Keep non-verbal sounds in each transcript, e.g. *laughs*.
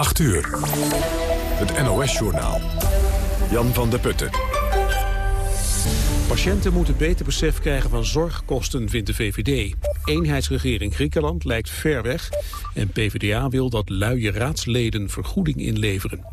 8 uur. Het NOS-journaal. Jan van der Putten. Patiënten moeten beter besef krijgen van zorgkosten, vindt de VVD. Eenheidsregering Griekenland lijkt ver weg. En PvdA wil dat luie raadsleden vergoeding inleveren.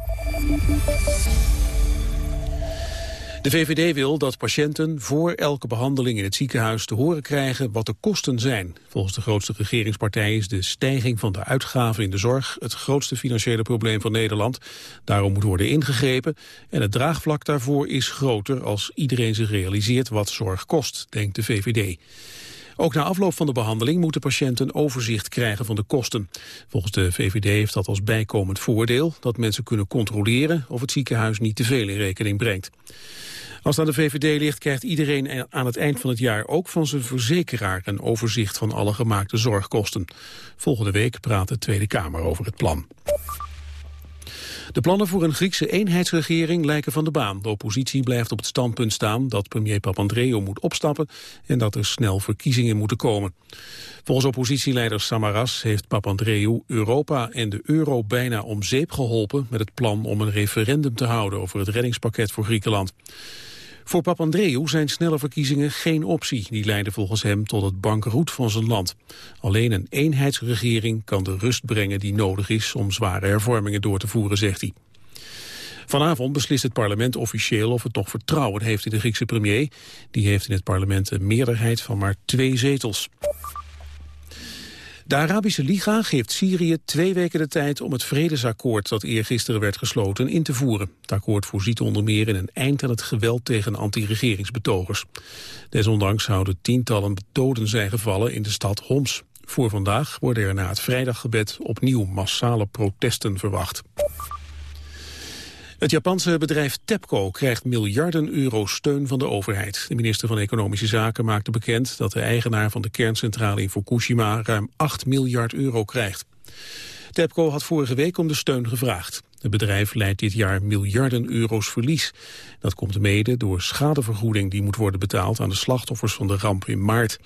De VVD wil dat patiënten voor elke behandeling in het ziekenhuis te horen krijgen wat de kosten zijn. Volgens de grootste regeringspartij is de stijging van de uitgaven in de zorg het grootste financiële probleem van Nederland. Daarom moet worden ingegrepen en het draagvlak daarvoor is groter als iedereen zich realiseert wat zorg kost, denkt de VVD. Ook na afloop van de behandeling moeten patiënten overzicht krijgen van de kosten. Volgens de VVD heeft dat als bijkomend voordeel dat mensen kunnen controleren of het ziekenhuis niet te veel in rekening brengt. Als het aan de VVD ligt, krijgt iedereen aan het eind van het jaar ook van zijn verzekeraar een overzicht van alle gemaakte zorgkosten. Volgende week praat de Tweede Kamer over het plan. De plannen voor een Griekse eenheidsregering lijken van de baan. De oppositie blijft op het standpunt staan dat premier Papandreou moet opstappen en dat er snel verkiezingen moeten komen. Volgens oppositieleider Samaras heeft Papandreou Europa en de euro bijna om zeep geholpen met het plan om een referendum te houden over het reddingspakket voor Griekenland. Voor Papandreou zijn snelle verkiezingen geen optie. Die leiden volgens hem tot het bankroet van zijn land. Alleen een eenheidsregering kan de rust brengen die nodig is om zware hervormingen door te voeren, zegt hij. Vanavond beslist het parlement officieel of het nog vertrouwen heeft in de Griekse premier. Die heeft in het parlement een meerderheid van maar twee zetels. De Arabische Liga geeft Syrië twee weken de tijd om het vredesakkoord dat eergisteren werd gesloten in te voeren. Het akkoord voorziet onder meer in een eind aan het geweld tegen anti-regeringsbetogers. Desondanks zouden tientallen doden zijn gevallen in de stad Homs. Voor vandaag worden er na het vrijdaggebed opnieuw massale protesten verwacht. Het Japanse bedrijf TEPCO krijgt miljarden euro steun van de overheid. De minister van Economische Zaken maakte bekend dat de eigenaar van de kerncentrale in Fukushima ruim 8 miljard euro krijgt. TEPCO had vorige week om de steun gevraagd. Het bedrijf leidt dit jaar miljarden euro's verlies. Dat komt mede door schadevergoeding die moet worden betaald aan de slachtoffers van de ramp in maart.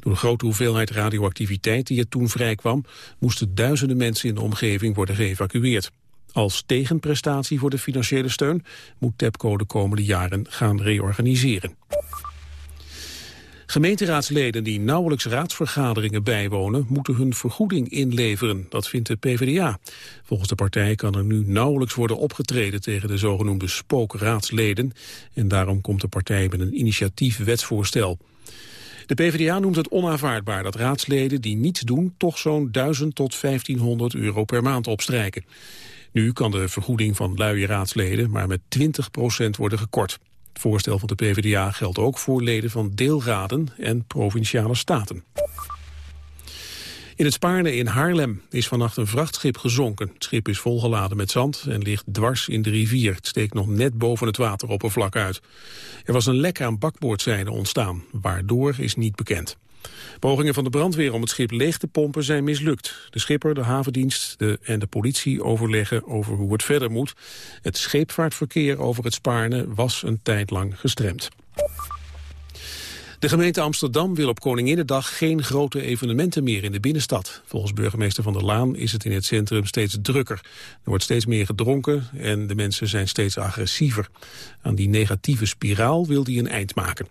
Door de grote hoeveelheid radioactiviteit die er toen vrijkwam, moesten duizenden mensen in de omgeving worden geëvacueerd. Als tegenprestatie voor de financiële steun moet TEPCO de komende jaren gaan reorganiseren. Gemeenteraadsleden die nauwelijks raadsvergaderingen bijwonen... moeten hun vergoeding inleveren, dat vindt de PvdA. Volgens de partij kan er nu nauwelijks worden opgetreden... tegen de zogenoemde spookraadsleden. En daarom komt de partij met een initiatief wetsvoorstel. De PvdA noemt het onaanvaardbaar dat raadsleden die niets doen... toch zo'n 1000 tot 1500 euro per maand opstrijken. Nu kan de vergoeding van luie raadsleden maar met 20% worden gekort. Het voorstel van de PvdA geldt ook voor leden van deelraden en provinciale staten. In het Spaarne in Haarlem is vannacht een vrachtschip gezonken. Het schip is volgeladen met zand en ligt dwars in de rivier. Het steekt nog net boven het wateroppervlak uit. Er was een lek aan bakboordzijde ontstaan. Waardoor is niet bekend. Pogingen van de brandweer om het schip leeg te pompen zijn mislukt. De schipper, de havendienst de, en de politie overleggen over hoe het verder moet. Het scheepvaartverkeer over het Spaarne was een tijd lang gestremd. De gemeente Amsterdam wil op Koninginnedag geen grote evenementen meer in de binnenstad. Volgens burgemeester Van der Laan is het in het centrum steeds drukker. Er wordt steeds meer gedronken en de mensen zijn steeds agressiever. Aan die negatieve spiraal wil hij een eind maken.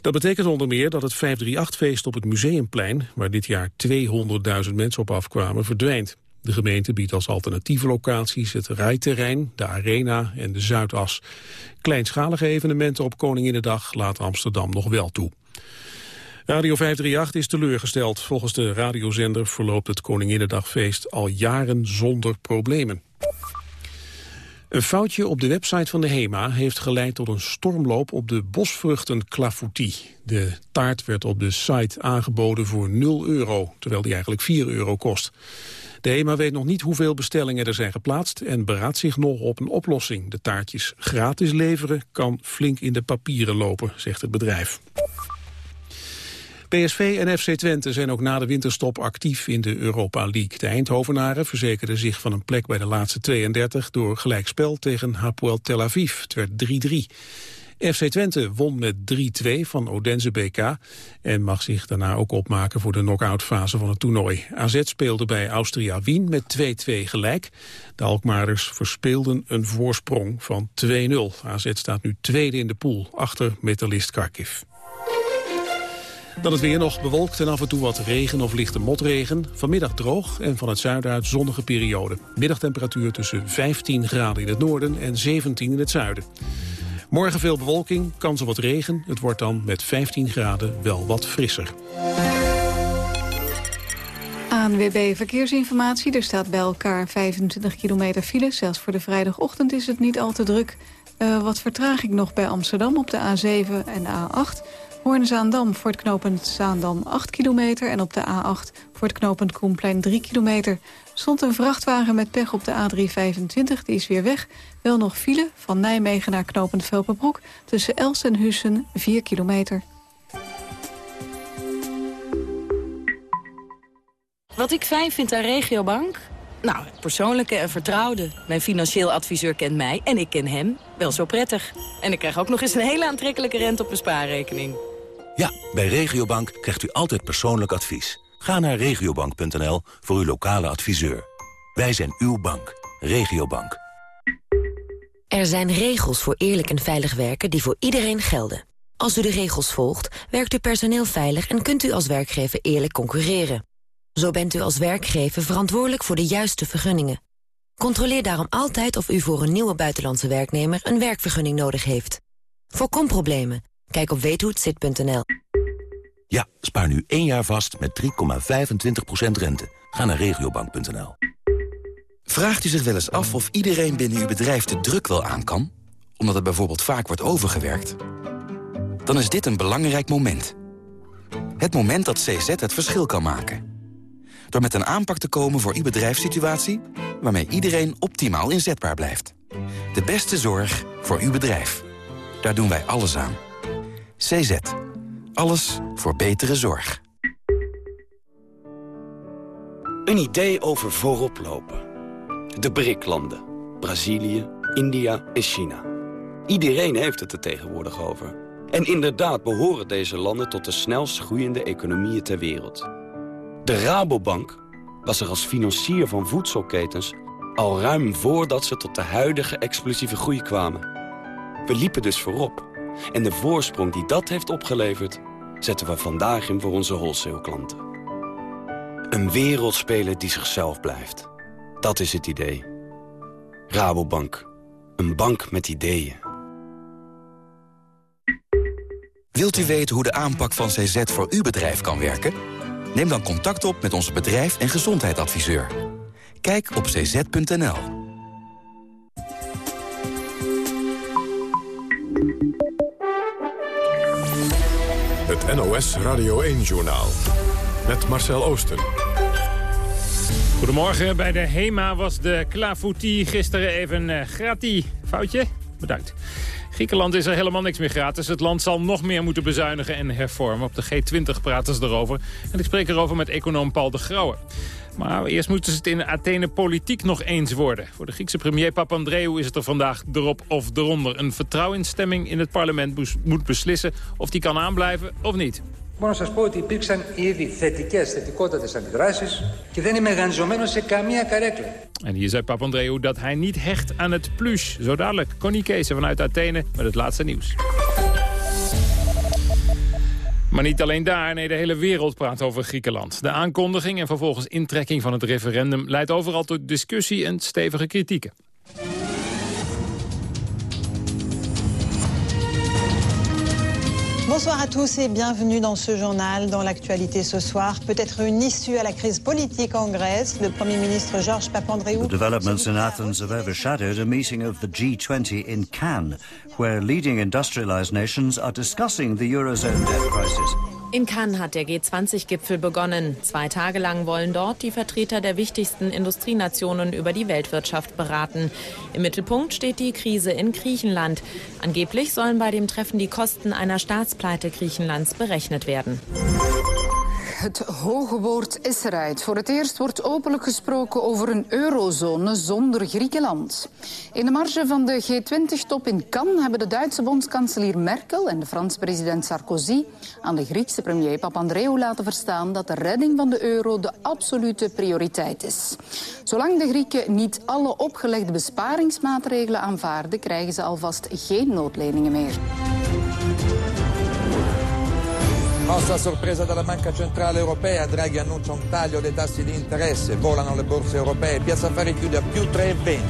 Dat betekent onder meer dat het 538-feest op het Museumplein... waar dit jaar 200.000 mensen op afkwamen, verdwijnt. De gemeente biedt als alternatieve locaties het rijterrein, de arena en de Zuidas. Kleinschalige evenementen op Koninginnedag laat Amsterdam nog wel toe. Radio 538 is teleurgesteld. Volgens de radiozender verloopt het Koninginnedagfeest al jaren zonder problemen. Een foutje op de website van de HEMA heeft geleid tot een stormloop op de bosvruchten clafoutie. De taart werd op de site aangeboden voor 0 euro, terwijl die eigenlijk 4 euro kost. De HEMA weet nog niet hoeveel bestellingen er zijn geplaatst en beraadt zich nog op een oplossing. De taartjes gratis leveren kan flink in de papieren lopen, zegt het bedrijf. PSV en FC Twente zijn ook na de winterstop actief in de Europa League. De Eindhovenaren verzekerden zich van een plek bij de laatste 32 door gelijkspel tegen Hapoel Tel Aviv. Het werd 3-3. FC Twente won met 3-2 van Odense BK en mag zich daarna ook opmaken voor de knock-out fase van het toernooi. AZ speelde bij Austria Wien met 2-2 gelijk. De Alkmaarders verspeelden een voorsprong van 2-0. AZ staat nu tweede in de pool, achter metalist Kharkiv. Dan het weer nog bewolkt en af en toe wat regen of lichte motregen. Vanmiddag droog en van het zuiden uit zonnige periode. Middagtemperatuur tussen 15 graden in het noorden en 17 in het zuiden. Morgen veel bewolking, kans op wat regen. Het wordt dan met 15 graden wel wat frisser. ANWB Verkeersinformatie. Er staat bij elkaar 25 kilometer file. Zelfs voor de vrijdagochtend is het niet al te druk. Uh, wat vertraging nog bij Amsterdam op de A7 en de A8... Hoorn-Zaandam voor het knooppunt Zaandam 8 kilometer... en op de A8 voor het knooppunt Koenplein 3 kilometer. stond een vrachtwagen met pech op de A325, die is weer weg. Wel nog file van Nijmegen naar knooppunt Velpenbroek... tussen Els en Hussen 4 kilometer. Wat ik fijn vind aan Regiobank? Nou, het persoonlijke en vertrouwde. Mijn financieel adviseur kent mij en ik ken hem wel zo prettig. En ik krijg ook nog eens een hele aantrekkelijke rente op mijn spaarrekening. Ja, bij Regiobank krijgt u altijd persoonlijk advies. Ga naar regiobank.nl voor uw lokale adviseur. Wij zijn uw bank. Regiobank. Er zijn regels voor eerlijk en veilig werken die voor iedereen gelden. Als u de regels volgt, werkt uw personeel veilig... en kunt u als werkgever eerlijk concurreren. Zo bent u als werkgever verantwoordelijk voor de juiste vergunningen. Controleer daarom altijd of u voor een nieuwe buitenlandse werknemer... een werkvergunning nodig heeft. Voorkom problemen Kijk op weethohetzit.nl. Ja, spaar nu één jaar vast met 3,25% rente. Ga naar regiobank.nl. Vraagt u zich wel eens af of iedereen binnen uw bedrijf de druk wel aan kan? Omdat het bijvoorbeeld vaak wordt overgewerkt? Dan is dit een belangrijk moment. Het moment dat CZ het verschil kan maken. Door met een aanpak te komen voor uw bedrijfssituatie... waarmee iedereen optimaal inzetbaar blijft. De beste zorg voor uw bedrijf. Daar doen wij alles aan. CZ. Alles voor betere zorg. Een idee over voorop lopen. De BRIC-landen. Brazilië, India en China. Iedereen heeft het er tegenwoordig over. En inderdaad behoren deze landen tot de snelst groeiende economieën ter wereld. De Rabobank was er als financier van voedselketens... al ruim voordat ze tot de huidige explosieve groei kwamen. We liepen dus voorop en de voorsprong die dat heeft opgeleverd... zetten we vandaag in voor onze wholesale-klanten. Een wereldspeler die zichzelf blijft. Dat is het idee. Rabobank. Een bank met ideeën. Wilt u weten hoe de aanpak van CZ voor uw bedrijf kan werken? Neem dan contact op met onze bedrijf- en gezondheidsadviseur. Kijk op cz.nl. Het NOS Radio 1-journaal. Met Marcel Oosten. Goedemorgen. Bij de HEMA was de Clafoutie gisteren even uh, gratis. Foutje? Bedankt. Griekenland is er helemaal niks meer gratis. Het land zal nog meer moeten bezuinigen en hervormen. Op de G20 praten ze erover. En ik spreek erover met econoom Paul de Grauwe. Maar eerst moeten ze het in Athene politiek nog eens worden. Voor de Griekse premier Papandreou is het er vandaag erop of eronder. Een vertrouwensstemming in het parlement moet beslissen of die kan aanblijven of niet. Μπορώ να σας πω ότι υπήρξαν ήδη θετικές, θετικότατες αντιδράσεις και δεν είμαι γανζωμένος σε καμία καρέκλα. En hier zei Papandreou dat hij niet hecht aan het plus. Zo dadelijk, Connie Kees vanuit Athene met het laatste nieuws. Maar niet alleen daar, nee, de hele wereld praat over Griekenland. De aankondiging en vervolgens intrekking van het referendum... leidt overal tot discussie en stevige kritieken. Bonsoir à tous et bienvenue dans ce journal. Dans l'actualité ce soir, peut-être une issue à la crise politique en Grèce. Le Premier ministre Georges Papandreou... The developments in Athens have overshadowed a meeting of the G20 in Cannes, where leading industrialized nations are discussing the Eurozone debt crisis. In Cannes hat der G20-Gipfel begonnen. Zwei Tage lang wollen dort die Vertreter der wichtigsten Industrienationen über die Weltwirtschaft beraten. Im Mittelpunkt steht die Krise in Griechenland. Angeblich sollen bei dem Treffen die Kosten einer Staatspleite Griechenlands berechnet werden. Het hoge woord is eruit. Voor het eerst wordt openlijk gesproken over een eurozone zonder Griekenland. In de marge van de G20-top in Cannes hebben de Duitse bondskanselier Merkel en de Franse president Sarkozy aan de Griekse premier Papandreou laten verstaan dat de redding van de euro de absolute prioriteit is. Zolang de Grieken niet alle opgelegde besparingsmaatregelen aanvaarden, krijgen ze alvast geen noodleningen meer. Mossa a sorpresa dalla Banca Centrale Europea, Draghi annuncia un taglio dei tassi di interesse, volano le borse europee, Piazza Affari chiude a più 3,20.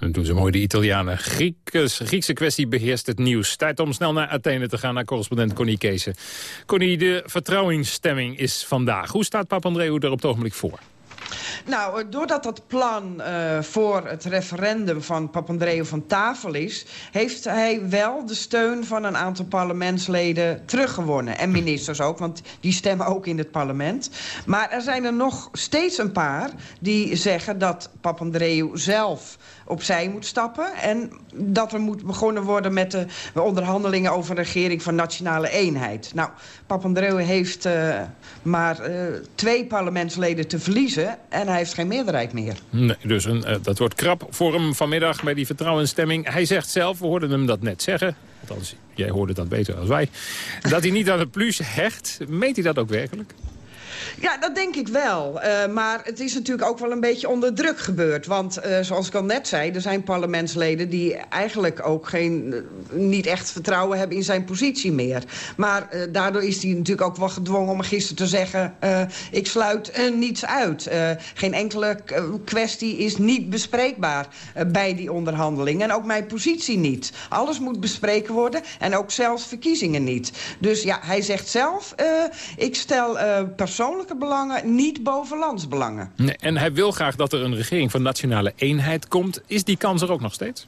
Dat doen ze mooi, de Italianen. Griekse, Griekse kwestie beheerst het nieuws. Tijd om snel naar Athene te gaan, naar correspondent Connie Keesen. Connie, de vertrouwingsstemming is vandaag. Hoe staat Papandreou er op het ogenblik voor? Nou, eh, doordat dat plan uh, voor het referendum van Papandreou van tafel is... heeft hij wel de steun van een aantal parlementsleden teruggewonnen. En ministers ook, want die stemmen ook in het parlement. Maar er zijn er nog steeds een paar die zeggen dat Papandreou zelf opzij moet stappen. En dat er moet begonnen worden met de onderhandelingen over een regering van nationale eenheid. Nou, Papandreou heeft uh, maar uh, twee parlementsleden te verliezen en hij heeft geen meerderheid meer. Nee, dus een, uh, dat wordt krap voor hem vanmiddag bij die vertrouwensstemming. Hij zegt zelf, we hoorden hem dat net zeggen, althans jij hoorde dat beter dan wij, dat hij niet aan het plus hecht. Meet hij dat ook werkelijk? Ja, dat denk ik wel. Uh, maar het is natuurlijk ook wel een beetje onder druk gebeurd. Want uh, zoals ik al net zei, er zijn parlementsleden... die eigenlijk ook geen, uh, niet echt vertrouwen hebben in zijn positie meer. Maar daardoor is hij natuurlijk ook wel gedwongen om gisteren te zeggen... ik sluit niets uit. geen enkele kwestie is niet bespreekbaar bij die onderhandeling. En ook mijn positie niet. Alles moet bespreken worden en ook zelfs verkiezingen niet. Dus ja, hij zegt zelf... ik stel persoonlijk persoonlijke belangen niet boven landsbelangen. Nee, en hij wil graag dat er een regering van nationale eenheid komt. Is die kans er ook nog steeds?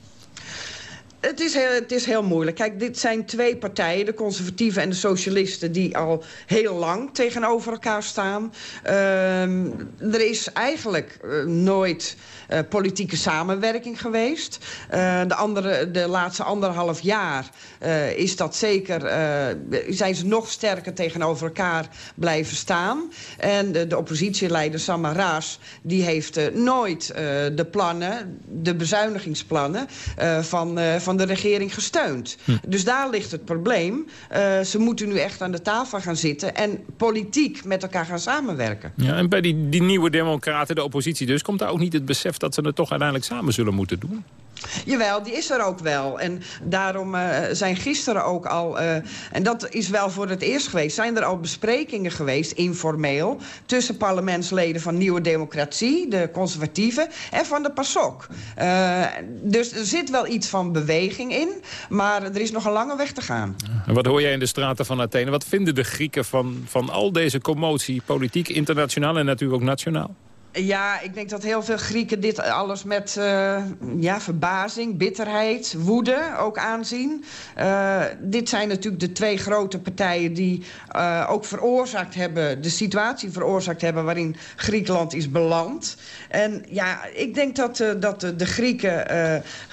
Het is, heel, het is heel moeilijk. Kijk, dit zijn twee partijen, de conservatieven en de socialisten... die al heel lang tegenover elkaar staan. Uh, er is eigenlijk uh, nooit uh, politieke samenwerking geweest. Uh, de, andere, de laatste anderhalf jaar is dat zeker, zijn ze nog sterker tegenover elkaar blijven staan. En de, de oppositieleider Samaras die heeft nooit de plannen, de bezuinigingsplannen van, van de regering gesteund. Hm. Dus daar ligt het probleem. ze moeten nu echt aan de tafel gaan zitten en politiek met elkaar gaan samenwerken. Ja, en bij die, die nieuwe democraten, de oppositie dus, komt daar ook niet het besef dat ze het toch uiteindelijk samen zullen moeten doen? Jawel, die is er ook wel. En daarom uh, zijn gisteren ook al... Uh, en dat is wel voor het eerst geweest... zijn er al besprekingen geweest, informeel... tussen parlementsleden van Nieuwe Democratie, de conservatieven... en van de PASOK. Uh, dus er zit wel iets van beweging in... maar er is nog een lange weg te gaan. En wat hoor jij in de straten van Athene? Wat vinden de Grieken van, van al deze commotie... politiek, internationaal en natuurlijk ook nationaal? Ja, ik denk dat heel veel Grieken dit alles met uh, ja, verbazing, bitterheid, woede ook aanzien. Uh, dit zijn natuurlijk de twee grote partijen die uh, ook veroorzaakt hebben... de situatie veroorzaakt hebben waarin Griekenland is beland. En ja, ik denk dat, dat de, Grieken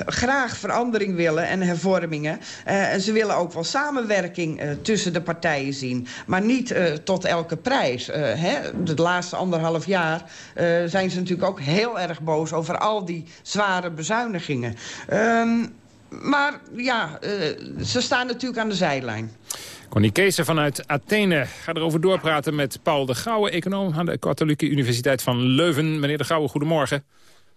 graag verandering willen en hervormingen. en ze willen ook wel samenwerking tussen de partijen zien. Maar niet tot elke prijs. hè? Laatste anderhalf jaar... Uh, zijn ze natuurlijk ook heel erg boos over al die zware bezuinigingen. Um, maar ja, uh, ze staan natuurlijk aan de zijlijn. Connie Kees vanuit Athene. Ga erover doorpraten met Paul de Gouwe, econoom aan de Katholieke Universiteit van Leuven. Meneer de Gouwe, goedemorgen.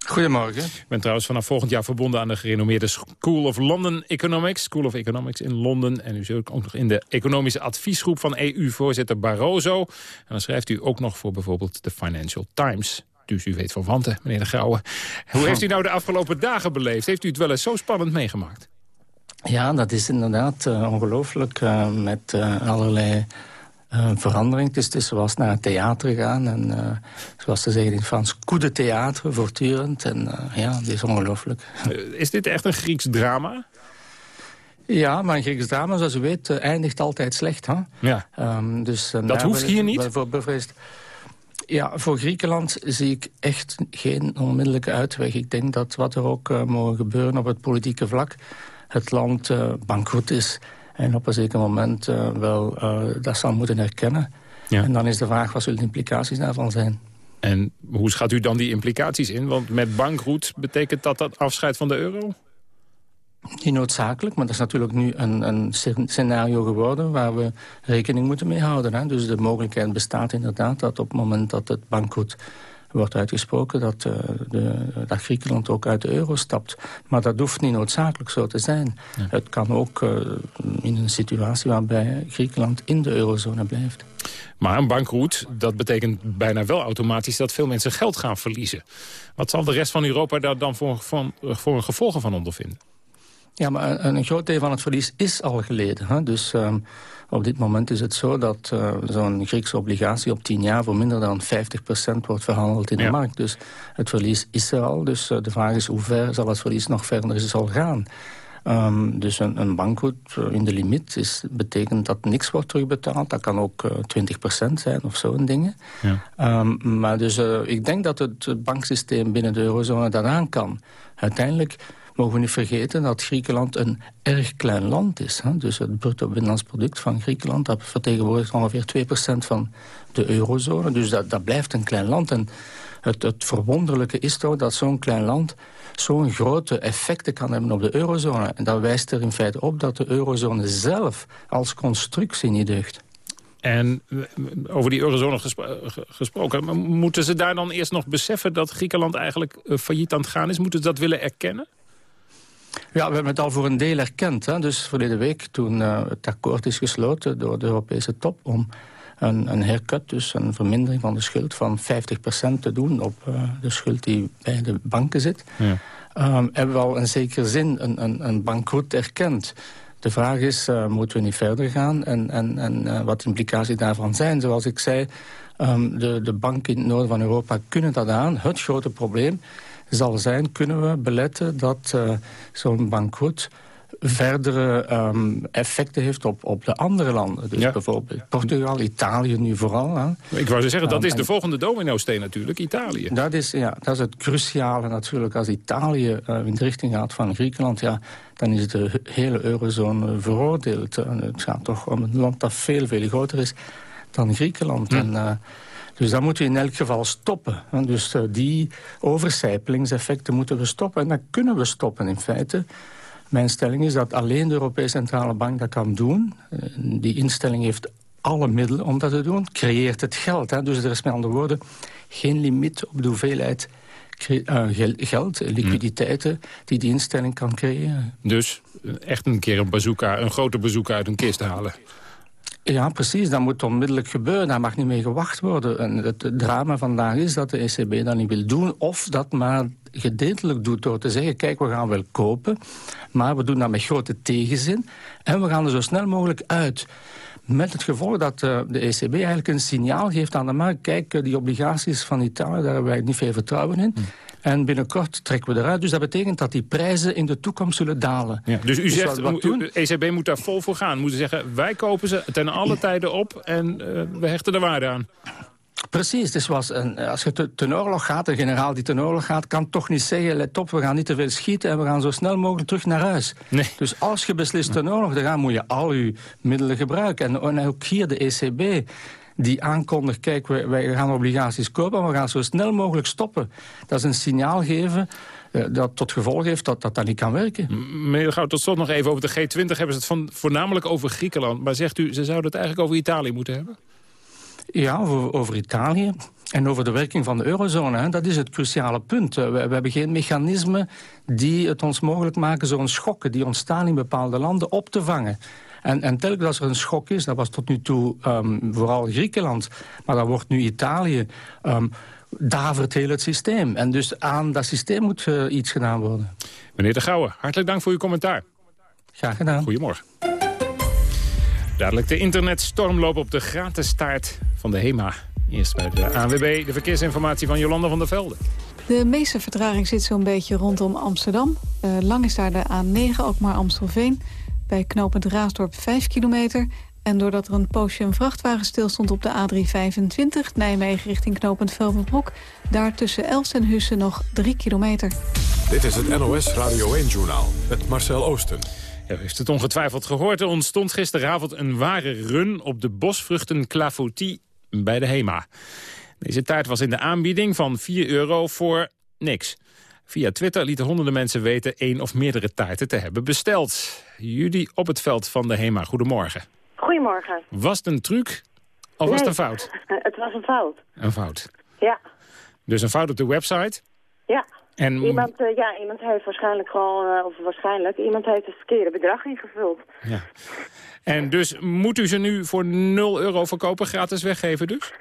Goedemorgen. Ik ben trouwens vanaf volgend jaar verbonden aan de gerenommeerde School of London Economics. School of Economics in Londen. En u zult ook nog in de economische adviesgroep van EU-voorzitter Barroso. En dan schrijft u ook nog voor bijvoorbeeld de Financial Times. Dus u weet van wanten, meneer de Grauwe. Hoe heeft u nou de afgelopen dagen beleefd? Heeft u het wel eens zo spannend meegemaakt? Ja, dat is inderdaad uh, ongelooflijk uh, met uh, allerlei Het is, het is zoals naar het theater gaan. En zoals ze zeggen in Frans, coup de theater, voortdurend. En ja, het is ongelooflijk. is dit echt een Grieks drama? Ja, maar een Grieks drama, zoals u weet, eindigt altijd slecht. Hè? Ja. Um, dus, dat hoeft hier niet? Voor bevreesd. Ja, voor Griekenland zie ik echt geen onmiddellijke uitweg. Ik denk dat wat er ook uh, mogen gebeuren op het politieke vlak... het land uh, bankroet is en op een zeker moment uh, wel dat zal moeten herkennen. Ja. En dan is de vraag, wat zullen de implicaties daarvan zijn? En hoe schat u dan die implicaties in? Want met bankroet betekent dat dat afscheid van de euro? Niet noodzakelijk, maar dat is natuurlijk nu een, een scenario geworden... waar we rekening moeten mee houden. Hè? Dus de mogelijkheid bestaat inderdaad dat op het moment dat het bankroet wordt uitgesproken... Dat, uh, de, dat Griekenland ook uit de euro stapt. Maar dat hoeft niet noodzakelijk zo te zijn. Het kan ook uh, in een situatie waarbij Griekenland in de eurozone blijft. Maar een bankroet, dat betekent bijna wel automatisch... dat veel mensen geld gaan verliezen. Wat zal de rest van Europa daar dan voor, voor, voor een gevolgen van ondervinden? Ja, maar een, een, groot deel van het verlies is al geleden. Hè? Dus um, op dit moment is het zo dat uh, zo'n Griekse obligatie op 10 jaar... voor minder dan 50% wordt verhandeld in ja. de markt. Dus het verlies is er al. Dus uh, de vraag is hoe ver zal het verlies nog verder zal gaan. Um, dus een, een bankroet in de limiet is, betekent dat niks wordt terugbetaald. Dat kan ook uh, 20% zijn of zo'n dingen. Ja. Um, maar dus uh, ik denk dat het banksysteem binnen de eurozone dat aan kan. Uiteindelijk mogen we niet vergeten dat Griekenland een erg klein land is. Hè? Dus het bruto binnenlands product van Griekenland... vertegenwoordigt ongeveer 2% van de eurozone. Dus dat, dat blijft een klein land. En het, het verwonderlijke is toch dat zo'n klein land zo'n grote effecten kan hebben op de eurozone. En dat wijst er in feite op dat de eurozone zelf als constructie niet deugt. En eh, over die eurozone gespro gesproken, moeten ze daar dan eerst nog beseffen dat Griekenland eigenlijk eh, failliet aan het gaan is? Moeten ze dat willen erkennen? Ja, we hebben het al voor een deel erkend. Hè. Dus verleden week toen uh, het akkoord is gesloten door de Europese top... om een, een haircut, dus een vermindering van de schuld van 50% te doen... op uh, de schuld die bij de banken zit... Ja. Um, hebben we al in zekere zin een, een, een bankroet erkend. De vraag is, uh, moeten we niet verder gaan en, en, en uh, wat de implicaties daarvan zijn? Zoals ik zei, um, de, de banken in het noorden van Europa kunnen dat aan. Het grote probleem zal zijn, kunnen we beletten dat uh, zo'n bankroet verdere um, effecten heeft op, op de andere landen. Dus ja. bijvoorbeeld Portugal, Italië nu vooral. Hè. Ik wou zeggen, dat is de volgende domino-steen natuurlijk, Italië. Dat is, ja, dat is het cruciale natuurlijk. Als Italië uh, in de richting gaat van Griekenland... Ja, dan is de hele eurozone veroordeeld. En het gaat toch om een land dat veel, veel groter is dan Griekenland. Hm. En, uh, dus dat moeten we in elk geval stoppen. Dus uh, die overcijpelingseffecten moeten we stoppen. En dat kunnen we stoppen in feite. Mijn stelling is dat alleen de Europese Centrale Bank dat kan doen. Uh, die instelling heeft alle middelen om dat te doen. Creëert het geld. Hè? Dus er is met andere woorden geen limiet op de hoeveelheid uh, geld, liquiditeiten die die instelling kan creëren. Dus echt een keer een bazooka, een grote bezoek uit een kist halen. Ja, precies. Dat moet onmiddellijk gebeuren. Daar mag niet mee gewacht worden. En het drama vandaag is dat de ECB dat niet wil doen... of dat maar gedeeltelijk doet door te zeggen... kijk, we gaan wel kopen, maar we doen dat met grote tegenzin... en we gaan er zo snel mogelijk uit. Met het gevolg dat uh, de ECB eigenlijk een signaal geeft aan de markt... kijk, uh, die obligaties van Italië, daar hebben wij niet veel vertrouwen in... Hm. En binnenkort trekken we eruit. Dus dat betekent dat die prijzen in de toekomst zullen dalen. Ja, dus u dus zegt, wat, de ECB moet daar vol voor gaan. Moeten zeggen, wij kopen ze ten alle *clears throat* tijden op en uh, we hechten er waarde aan. Precies, dus was een, als je ten oorlog gaat, de generaal die ten oorlog gaat... kan toch niet zeggen, let op, we gaan niet te veel schieten... en we gaan zo snel mogelijk terug naar huis. Nee. Dus als je beslist ten oorlog te gaan, moet je al je middelen gebruiken. En, en ook hier de ECB die aankondigt... kijk, wij, wij gaan obligaties kopen, maar we gaan zo snel mogelijk stoppen. Dat is een signaal geven uh, dat tot gevolg heeft dat, dat dat niet kan werken. Meneer Goud, tot slot nog even over de G20 hebben ze het van, voornamelijk over Griekenland. Maar zegt u, ze zouden het eigenlijk over Italië moeten hebben? Ja, over, over Italië. En over de werking van de eurozone, hè, dat is het cruciale punt. Uh, we, we, hebben geen mechanismen die het ons mogelijk maken... zo'n schokken die ontstaan in bepaalde landen op te vangen. En, en telkens als er een schok is, dat was tot nu toe um, vooral Griekenland... maar dat wordt nu Italië... Um, davert heel het systeem. En dus aan dat systeem moet uh, iets gedaan worden. Meneer De Gouwe, hartelijk dank voor uw commentaar. Graag gedaan. Goedemorgen. Duidelijk de internetstormloop op de gratis staart van de HEMA. Eerst bij de ANWB, de verkeersinformatie van Jolanda van der Velde. De meeste vertraging zit zo'n beetje rondom Amsterdam. Uh, lang is daar de A9, ook maar Amstelveen. Bij knooppunt Raasdorp 5 kilometer. En doordat er een poosje een vrachtwagen stilstond op de A325... Nijmegen richting knooppunt Velpenbroek... daar tussen Elst en Hussen nog 3 kilometer. Dit is het NOS Radio 1-journaal met Marcel Oosten. Ja, u heeft het ongetwijfeld gehoord. Er ontstond gisteravond een ware run op de bosvruchten clafoutie bij de HEMA. Deze taart was in de aanbieding van 4 euro voor niks. Via Twitter lieten honderden mensen weten één of meerdere taarten te hebben besteld. Judy op het veld van de HEMA, goedemorgen. Goedemorgen. Was het een truc of was het een fout? *laughs* Het was een fout. Een fout. Ja. Dus een fout op de website? Ja. En... Iemand, uh, ja, iemand heeft waarschijnlijk gewoon, uh, of waarschijnlijk, iemand heeft het verkeerde bedrag ingevuld. Ja. En dus moet u ze nu voor 0 euro verkopen, gratis weggeven dus?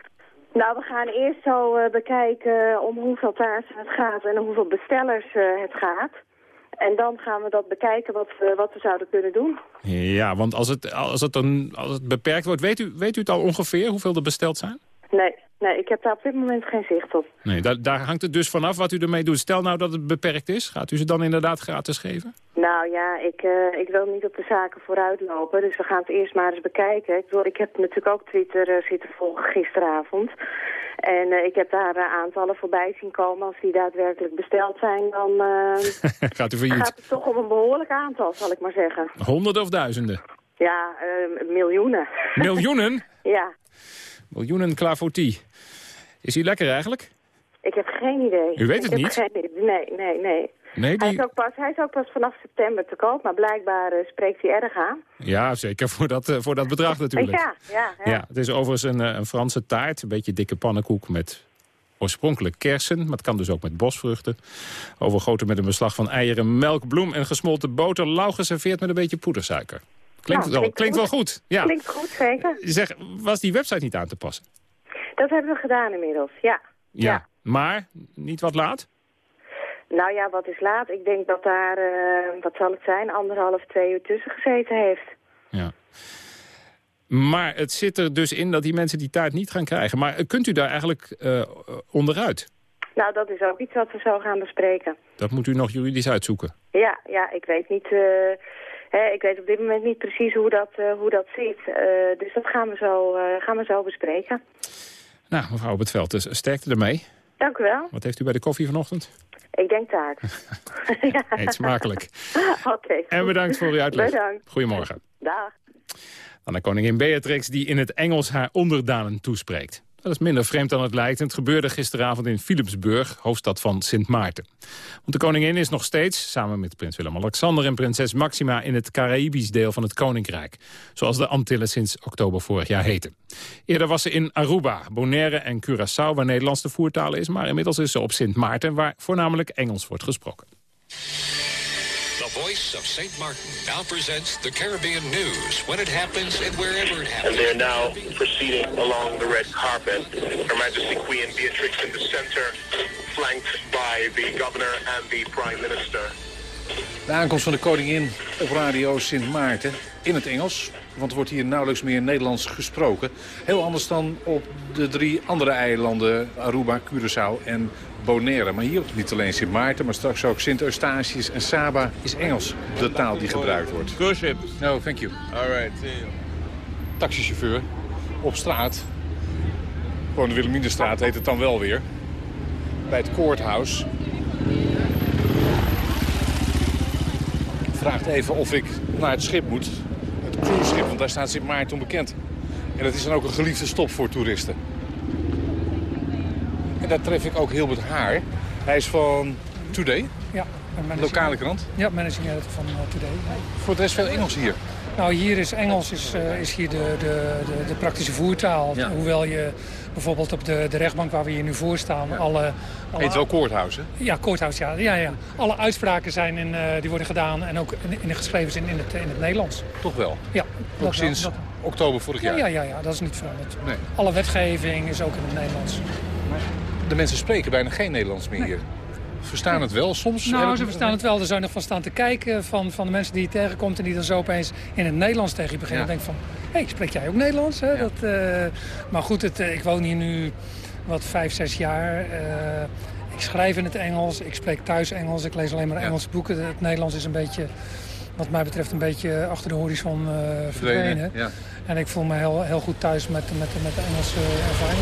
Nou, we gaan eerst zo uh, bekijken om hoeveel taarten het gaat en hoeveel bestellers het gaat. En dan gaan we dat bekijken wat we, wat we zouden kunnen doen. Ja, want als het, als, het dan, als het beperkt wordt, weet u, weet u het al ongeveer hoeveel er besteld zijn? Nee, nee, ik heb daar op dit moment geen zicht op. Nee, daar, daar hangt het dus vanaf wat u ermee doet. Stel nou dat het beperkt is, gaat u ze dan inderdaad gratis geven? Nou ja, ik, uh, ik wil niet op de zaken vooruitlopen, dus we gaan het eerst maar eens bekijken. Ik, bedoel, ik heb natuurlijk ook Twitter uh, zitten volgen gisteravond. En uh, ik heb daar aantallen voorbij zien komen. Als die daadwerkelijk besteld zijn, dan *laughs* gaat, u gaat het toch om een behoorlijk aantal, zal ik maar zeggen. Honderden of duizenden? Ja, miljoenen. Miljoenen? *laughs* ja. Miljoenen clafoutie. Is die lekker eigenlijk? Ik heb geen idee. U weet het ik niet? Heb geen, nee, nee, nee. Nee die... hij, is ook pas, hij is ook pas vanaf september te koop, maar blijkbaar uh, spreekt hij erg aan. Ja, zeker voor dat, uh, voor dat bedrag natuurlijk. Ja, ja, ja. ja het is overigens een, een Franse taart, een beetje dikke pannenkoek met oorspronkelijk kersen, maar het kan dus ook met bosvruchten. Overgoten met een beslag van eieren, melk, bloem en gesmolten boter, lauw geserveerd met een beetje poedersuiker. Klinkt, nou, wel, klinkt, wel goed. Ja. Klinkt goed, zeker. Zeg, was die website niet aan te passen? Dat hebben we gedaan inmiddels, ja. Ja, ja. maar niet wat laat? Nou ja, wat is laat? Ik denk dat daar, uh, wat zal het zijn, anderhalf, twee uur tussen gezeten heeft. Ja. Maar het zit er dus in dat die mensen die taart niet gaan krijgen. Maar kunt u daar eigenlijk uh, onderuit? Nou, dat is ook iets wat we zo gaan bespreken. Dat moet u nog juridisch uitzoeken? Ja, ja ik weet niet... Uh, Hè, ik weet op dit moment niet precies hoe dat, hoe dat zit. Dus dat gaan we, zo, gaan we zo bespreken. Nou, mevrouw op het veld, dus sterkte ermee. Dank u wel. Wat heeft u bij de koffie vanochtend? Ik denk taart. *laughs* ja. Eet smakelijk. *laughs* Oké. Okay, en bedankt voor uw uitleg. Bedankt. Goedemorgen. Dag. Dan de koningin Beatrix die in het Engels haar onderdanen toespreekt. Dat is minder vreemd dan het lijkt. Het gebeurde gisteravond in Philipsburg, hoofdstad van Sint Maarten. Want de koningin is nog steeds, samen met prins Willem-Alexander en prinses Maxima... in het Caraïbisch deel van het koninkrijk. Zoals de Antillen sinds oktober vorig jaar heten. Eerder was ze in Aruba, Bonaire en Curaçao... waar Nederlands de voertaal is. Maar inmiddels is ze op Sint Maarten, waar voornamelijk Engels wordt gesproken. Voice of St. Martin now presents the Caribbean news when it happens and wherever it happens. And they're now proceeding along the red carpet. Her Majesty Queen Beatrix in the center, flanked by the governor and the prime minister. De aankomst van de koningin op radio Sint Maarten in het Engels. Want er wordt hier nauwelijks meer Nederlands gesproken. Heel anders dan op de drie andere eilanden, Aruba, Curaçao en Bonaire. Maar hier niet alleen Sint Maarten, maar straks ook Sint Eustatius en Saba is Engels. De taal die gebruikt wordt. Go ship. No, thank you. All right, see you. Taxichauffeur op straat. Gewoon de Wilhelminastraat heet het dan wel weer. Bij het Courthouse. Vraagt even of ik naar het schip moet. Het cruiseschip, want daar staat Sint Maarten onbekend. En dat is dan ook een geliefde stop voor toeristen. En daar tref ik ook Hilbert Haar. Hij is van Today, Ja, lokale krant. Ja, managing editor van uh, Today. Voor de rest veel Engels hier. Nou, hier is Engels is, uh, is hier de, de, de, de praktische voertaal. Ja. Hoewel je bijvoorbeeld op de, de rechtbank waar we hier nu voor staan... alle, alle Heet wel Courthouse, hè? Ja, Courthouse, ja. ja, ja. Alle uitspraken zijn in, uh, die worden gedaan en ook in, in geschreven zijn in het, in het Nederlands. Toch wel? Ja. Ook sinds wel, dat... oktober vorig ja, jaar? Ja, ja, ja, dat is niet veranderd. Nee. Alle wetgeving is ook in het Nederlands. De mensen spreken bijna geen Nederlands meer nee. hier. Verstaan het wel soms? Nou, ze verstaan het wel. Er zijn nog van staan te kijken van, van de mensen die je tegenkomt... en die dan zo opeens in het Nederlands tegen je beginnen. Ja. En denk van, hé, hey, spreek jij ook Nederlands? Hè? Ja. Dat, uh... Maar goed, het, uh, ik woon hier nu wat vijf, zes jaar. Uh, ik schrijf in het Engels, ik spreek thuis Engels. Ik lees alleen maar Engelse ja. boeken. Het Nederlands is een beetje wat mij betreft een beetje achter de horizon uh, verdwenen. Ja. En ik voel me heel, heel goed thuis met, met, met de Engelse ervaring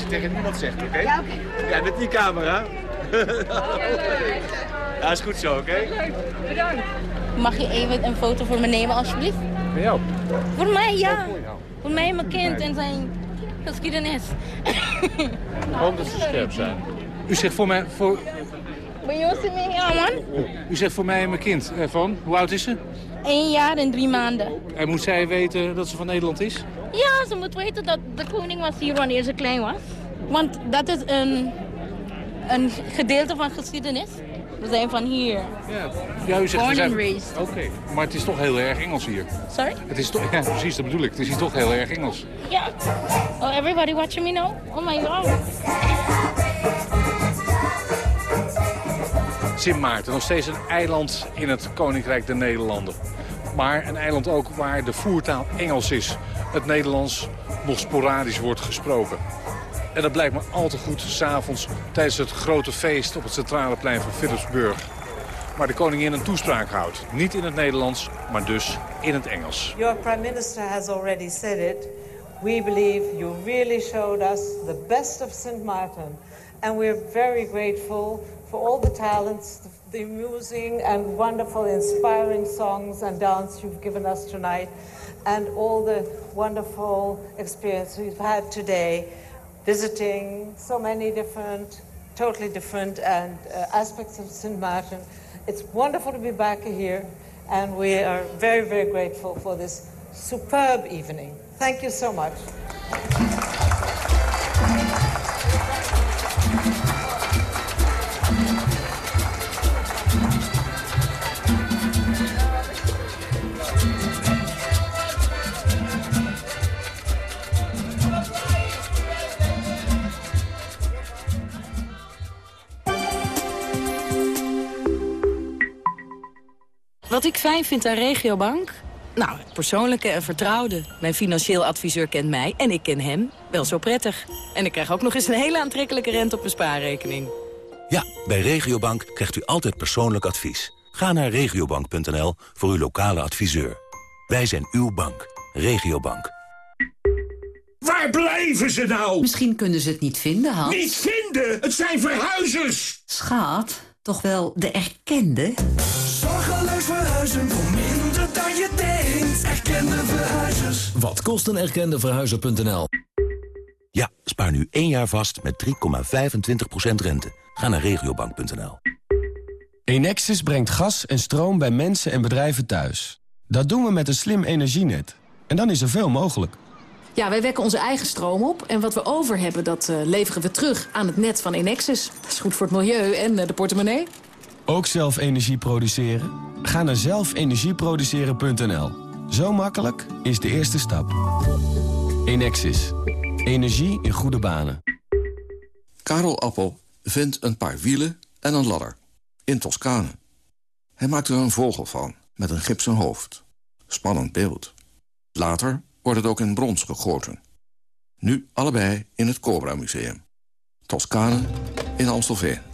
je tegen niemand zegt, oké? Ja, oké. Ja, met die camera. *laughs* ja, is goed zo, oké? Bedankt. Mag je even een foto voor me nemen, alsjeblieft? Voor jou? Voor mij, ja. Voor mij en mijn kind en zijn geschiedenis. Gewoon dat ze scherp zijn. U zegt voor mij... Voor... Ben je me ja, man? U zegt voor mij en mijn kind. Eh, van, hoe oud is ze? Eén jaar en drie maanden. En moet zij weten dat ze van Nederland is? Ja, ze moet weten dat de koning was hier wanneer ze klein was. Want dat is een, een gedeelte van geschiedenis. We zijn van hier. Ja, ja u zegt Born zijn... and raised. Oké, maar het is toch heel erg Engels hier. Sorry? Het is toch, *laughs* ja, precies, dat bedoel ik. Het is hier toch heel erg Engels. Ja. Oh, everybody watching me now? Oh my god. Sint Maarten, nog steeds een eiland in het Koninkrijk der Nederlanden. Maar een eiland ook waar de voertaal Engels is. Het Nederlands nog sporadisch wordt gesproken. En dat blijkt me al te goed s'avonds tijdens het grote feest op het centrale plein van Philipsburg. Waar de koningin een toespraak houdt. Niet in het Nederlands, maar dus in het Engels. Your prime minister has already said it. We believe you really showed us the best of St. Martin. And we're very grateful for all the talents, the amusing and wonderful inspiring songs and dance you've given us tonight. And all the wonderful experience we've had today visiting so many different, totally different and uh, aspects of St. Martin. It's wonderful to be back here, and we are very, very grateful for this superb evening. Thank you so much. Fijn vind aan Regiobank? Nou, het persoonlijke en vertrouwde. Mijn financieel adviseur kent mij en ik ken hem wel zo prettig. En ik krijg ook nog eens een hele aantrekkelijke rente op mijn spaarrekening. Ja, bij Regiobank krijgt u altijd persoonlijk advies. Ga naar regiobank.nl voor uw lokale adviseur. Wij zijn uw bank. Regiobank. Waar blijven ze nou? Misschien kunnen ze het niet vinden, Hans. Niet vinden? Het zijn verhuizers! Schaat, toch wel de erkende? Verhuizen voor minder dan je denkt. Erkende verhuizers. Wat kost een erkende verhuizer.nl? Ja, spaar nu één jaar vast met 3,25% rente. Ga naar regiobank.nl. Enexis brengt gas en stroom bij mensen en bedrijven thuis. Dat doen we met een slim energienet. En dan is er veel mogelijk. Ja, wij wekken onze eigen stroom op. En wat we over hebben, dat uh, leveren we terug aan het net van Enexis. Dat is goed voor het milieu en uh, de portemonnee. Ook zelf energie produceren? Ga naar zelfenergieproduceren.nl. Zo makkelijk is de eerste stap. Enexis. Energie in goede banen. Karel Appel vindt een paar wielen en een ladder. In Toscane. Hij maakt er een vogel van, met een gipsen hoofd. Spannend beeld. Later wordt het ook in brons gegoten. Nu allebei in het Cobra Museum. Toscane in Amstelveen.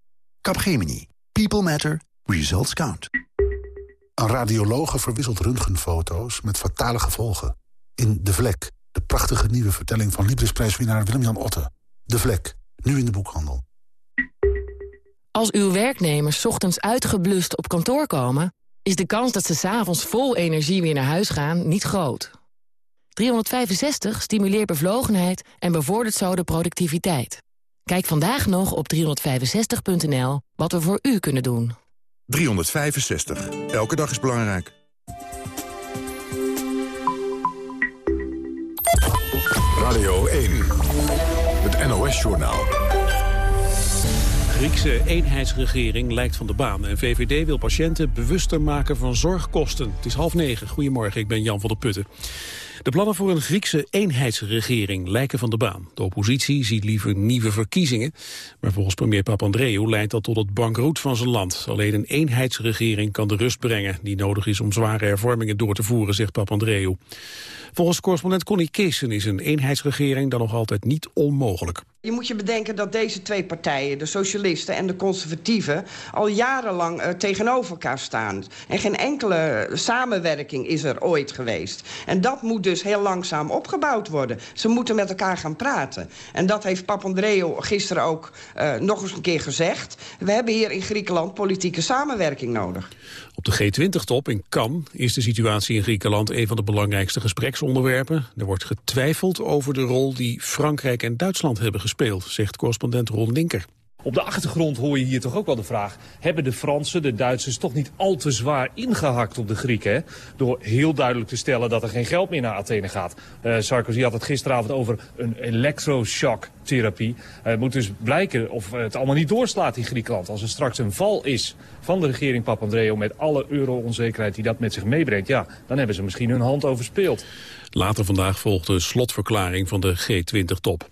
Capgemini. People matter. Results count. Een radiologe verwisselt röntgenfoto's met fatale gevolgen. In De Vlek, de prachtige nieuwe vertelling van Liebdesprijswinnaar Willem-Jan Otte. De Vlek, nu in de boekhandel. Als uw werknemers ochtends uitgeblust op kantoor komen... is de kans dat ze s'avonds vol energie weer naar huis gaan niet groot. 365 stimuleert bevlogenheid en bevordert zo de productiviteit. Kijk vandaag nog op 365.nl wat we voor u kunnen doen. 365. Elke dag is belangrijk. Radio 1. Het NOS-journaal. Griekse eenheidsregering lijkt van de baan. En VVD wil patiënten bewuster maken van zorgkosten. Het is half negen. Goedemorgen, ik ben Jan van der Putten. De plannen voor een Griekse eenheidsregering lijken van de baan. De oppositie ziet liever nieuwe verkiezingen. Maar volgens premier Papandreou leidt dat tot het bankroet van zijn land. Alleen een eenheidsregering kan de rust brengen... die nodig is om zware hervormingen door te voeren, zegt Papandreou. Volgens correspondent Connie Keesen is een eenheidsregering dan nog altijd niet onmogelijk. Je moet je bedenken dat deze twee partijen, de socialisten en de conservatieven... al jarenlang uh, tegenover elkaar staan. En geen enkele samenwerking is er ooit geweest. En dat moet dus heel langzaam opgebouwd worden. Ze moeten met elkaar gaan praten. En dat heeft Papandreou gisteren ook uh, nog eens een keer gezegd. We hebben hier in Griekenland politieke samenwerking nodig. Op de G20-top in Cannes is de situatie in Griekenland een van de belangrijkste gespreksonderwerpen. Er wordt getwijfeld over de rol die Frankrijk en Duitsland hebben gespeeld, zegt correspondent Ron Linker. Op de achtergrond hoor je hier toch ook wel de vraag... hebben de Fransen, de Duitsers toch niet al te zwaar ingehakt op de Grieken? Hè? Door heel duidelijk te stellen dat er geen geld meer naar Athene gaat. Uh, Sarkozy had het gisteravond over een elektroshocktherapie. Uh, het moet dus blijken of het allemaal niet doorslaat in Griekenland. Als er straks een val is van de regering Papandreou... met alle euro-onzekerheid die dat met zich meebrengt... ja, dan hebben ze misschien hun hand overspeeld. Later vandaag volgt de slotverklaring van de G20-top.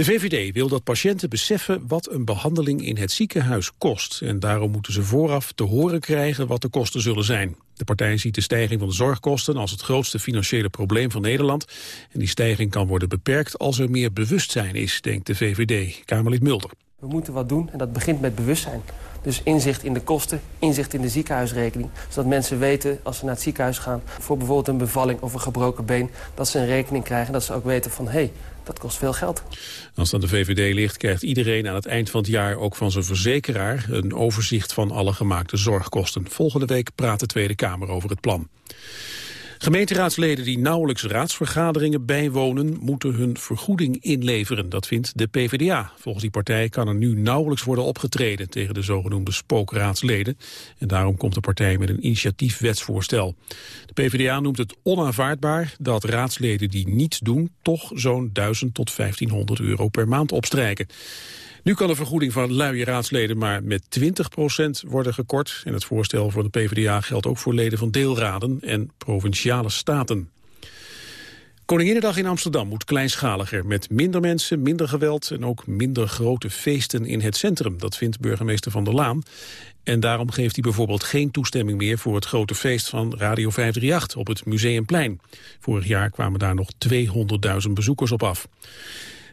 De VVD wil dat patiënten beseffen wat een behandeling in het ziekenhuis kost. En daarom moeten ze vooraf te horen krijgen wat de kosten zullen zijn. De partij ziet de stijging van de zorgkosten als het grootste financiële probleem van Nederland. En die stijging kan worden beperkt als er meer bewustzijn is, denkt de VVD. Kamerlid Mulder. We moeten wat doen en dat begint met bewustzijn. Dus inzicht in de kosten, inzicht in de ziekenhuisrekening. Zodat mensen weten als ze naar het ziekenhuis gaan... voor bijvoorbeeld een bevalling of een gebroken been... dat ze een rekening krijgen dat ze ook weten van... hé, hey, dat kost veel geld. Als aan de VVD ligt, krijgt iedereen aan het eind van het jaar... ook van zijn verzekeraar een overzicht van alle gemaakte zorgkosten. Volgende week praat de Tweede Kamer over het plan. Gemeenteraadsleden die nauwelijks raadsvergaderingen bijwonen... moeten hun vergoeding inleveren. Dat vindt de PvdA. Volgens die partij kan er nu nauwelijks worden opgetreden... tegen de zogenoemde spookraadsleden. En daarom komt de partij met een initiatiefwetsvoorstel. De PvdA noemt het onaanvaardbaar dat raadsleden die niets doen... toch zo'n 1000 tot 1500 euro per maand opstrijken. Nu kan de vergoeding van luie raadsleden maar met 20% worden gekort. En het voorstel voor de PvdA geldt ook voor leden van deelraden en provinciale staten. Koninginnedag in Amsterdam moet kleinschaliger, met minder mensen, minder geweld en ook minder grote feesten in het centrum. Dat vindt burgemeester Van der Laan. En daarom geeft hij bijvoorbeeld geen toestemming meer voor het grote feest van Radio 538 op het Museumplein. Vorig jaar kwamen daar nog 200.000 bezoekers op af.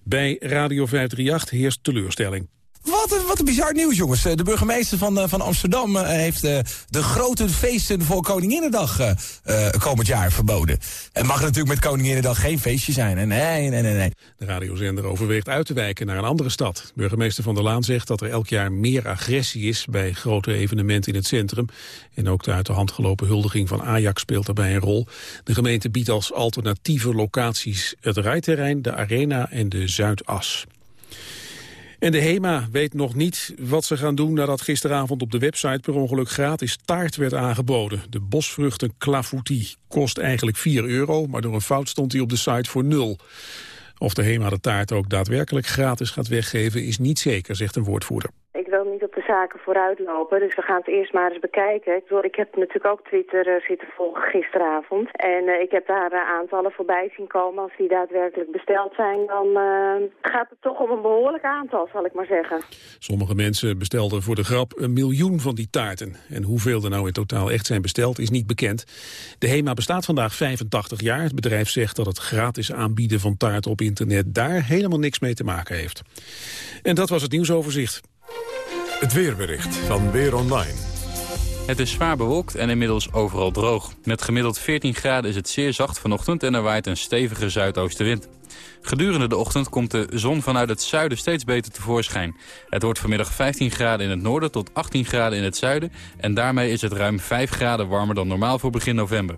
Bij Radio 538 heerst teleurstelling. Wat een, wat een bizar nieuws, jongens. De burgemeester van, eh, van Amsterdam eh, heeft de grote feesten voor Koninginnedag komend jaar verboden. Het mag natuurlijk met Koninginnedag geen feestje zijn. Nee, nee, nee, nee. De radiozender overweegt uit te wijken naar een andere stad. Burgemeester Van der Laan zegt dat er elk jaar meer agressie is... bij grote evenementen in het centrum. En ook de uit de hand gelopen huldiging van Ajax speelt daarbij een rol. De gemeente biedt als alternatieve locaties het rijterrein, de arena en de Zuidas. En de HEMA weet nog niet wat ze gaan doen nadat gisteravond op de website per ongeluk gratis taart werd aangeboden. De bosvruchten clafoutie kost eigenlijk 4 euro, maar door een fout stond hij op de site voor 0. Of de HEMA de taart ook daadwerkelijk gratis gaat weggeven is niet zeker, zegt een woordvoerder. Ik wil niet op de zaken vooruitlopen, dus we gaan het eerst maar eens bekijken. Ik, ik heb natuurlijk ook Twitter uh, zitten volgen gisteravond. En uh, ik heb daar uh, aantallen voorbij zien komen. Als die daadwerkelijk besteld zijn, dan gaat het toch om een behoorlijk aantal, zal ik maar zeggen. Sommige mensen bestelden voor de grap een miljoen van die taarten. En hoeveel er nou in totaal echt zijn besteld, is niet bekend. De HEMA bestaat vandaag 85 jaar. Het bedrijf zegt dat het gratis aanbieden van taarten op internet daar helemaal niks mee te maken heeft. En dat was het nieuwsoverzicht. Het weerbericht van Weer Online. Het is zwaar bewolkt en inmiddels overal droog. Met gemiddeld 14 graden is het zeer zacht vanochtend en er waait een stevige zuidoostenwind. Gedurende de ochtend komt de zon vanuit het zuiden steeds beter tevoorschijn. Het wordt vanmiddag 15 graden in het noorden tot 18 graden in het zuiden... en daarmee is het ruim 5 graden warmer dan normaal voor begin november.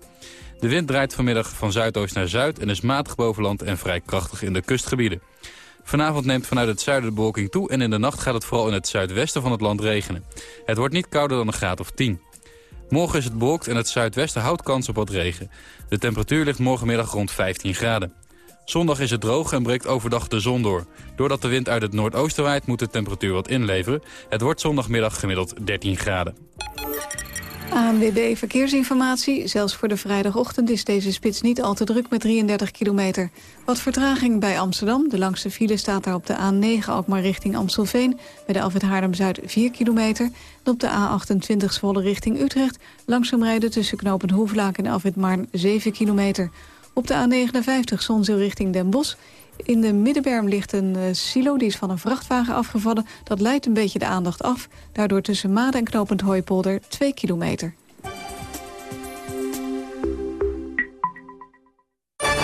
De wind draait vanmiddag van zuidoost naar zuid en is matig boven land en vrij krachtig in de kustgebieden. Vanavond neemt vanuit het zuiden de bewolking toe en in de nacht gaat het vooral in het zuidwesten van het land regenen. Het wordt niet kouder dan een graad of 10. Morgen is het bewolkt en het zuidwesten houdt kans op wat regen. De temperatuur ligt morgenmiddag rond 15 graden. Zondag is het droog en breekt overdag de zon door. Doordat de wind uit het noordoosten waait moet de temperatuur wat inleveren. Het wordt zondagmiddag gemiddeld 13 graden. ANWB Verkeersinformatie. Zelfs voor de vrijdagochtend is deze spits niet al te druk met 33 kilometer. Wat vertraging bij Amsterdam. De langste file staat daar op de A9 Alkmaar richting Amstelveen. Bij de Alfred Haarlem-Zuid 4 kilometer. En op de A28 Zwolle richting Utrecht. Langzaam rijden tussen knopen Hoeflaak en Alfred Maarn 7 kilometer. Op de A59 Zonzeel richting Den Bosch. In de middenberm ligt een uh, silo, die is van een vrachtwagen afgevallen. Dat leidt een beetje de aandacht af. Daardoor tussen Maden en Knopend Hooipolder 2 kilometer.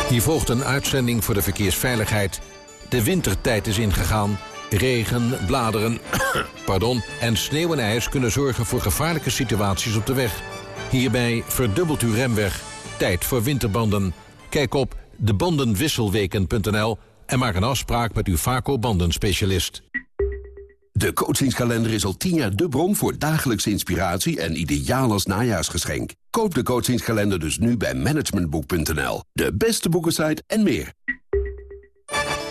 Hier volgt een uitzending voor de verkeersveiligheid. De wintertijd is ingegaan. Regen, bladeren *coughs* pardon, en sneeuw en ijs kunnen zorgen voor gevaarlijke situaties op de weg. Hierbij verdubbelt uw remweg. Tijd voor winterbanden. Kijk op debandenwisselweken.nl en maak een afspraak met uw Vaco bandenspecialist. De coachingskalender is al tien jaar de bron voor dagelijkse inspiratie en ideaal als najaarsgeschenk. Koop de coachingskalender dus nu bij managementboek.nl. De beste boekensite en meer.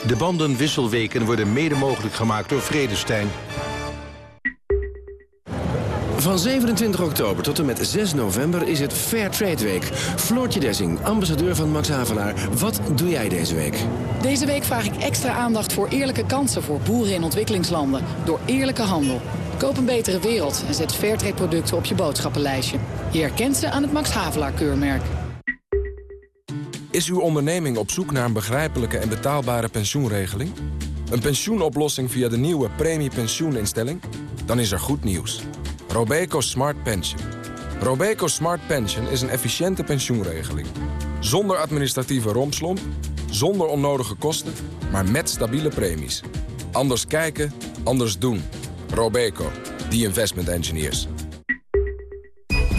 De bandenwisselweken worden mede mogelijk gemaakt door Vredestein. Van 27 oktober tot en met 6 november is het Fair Trade Week. Floortje Dessing, ambassadeur van Max Havelaar. Wat doe jij deze week? Deze week vraag ik extra aandacht voor eerlijke kansen voor boeren in ontwikkelingslanden. Door eerlijke handel. Koop een betere wereld en zet Fairtrade producten op je boodschappenlijstje. Je herkent ze aan het Max Havelaar keurmerk. Is uw onderneming op zoek naar een begrijpelijke en betaalbare pensioenregeling? Een pensioenoplossing via de nieuwe premiepensioeninstelling? Dan is er goed nieuws. Robeco Smart Pension. Robeco Smart Pension is een efficiënte pensioenregeling. Zonder administratieve rompslomp, zonder onnodige kosten, maar met stabiele premies. Anders kijken, anders doen. Robeco, the investment engineers.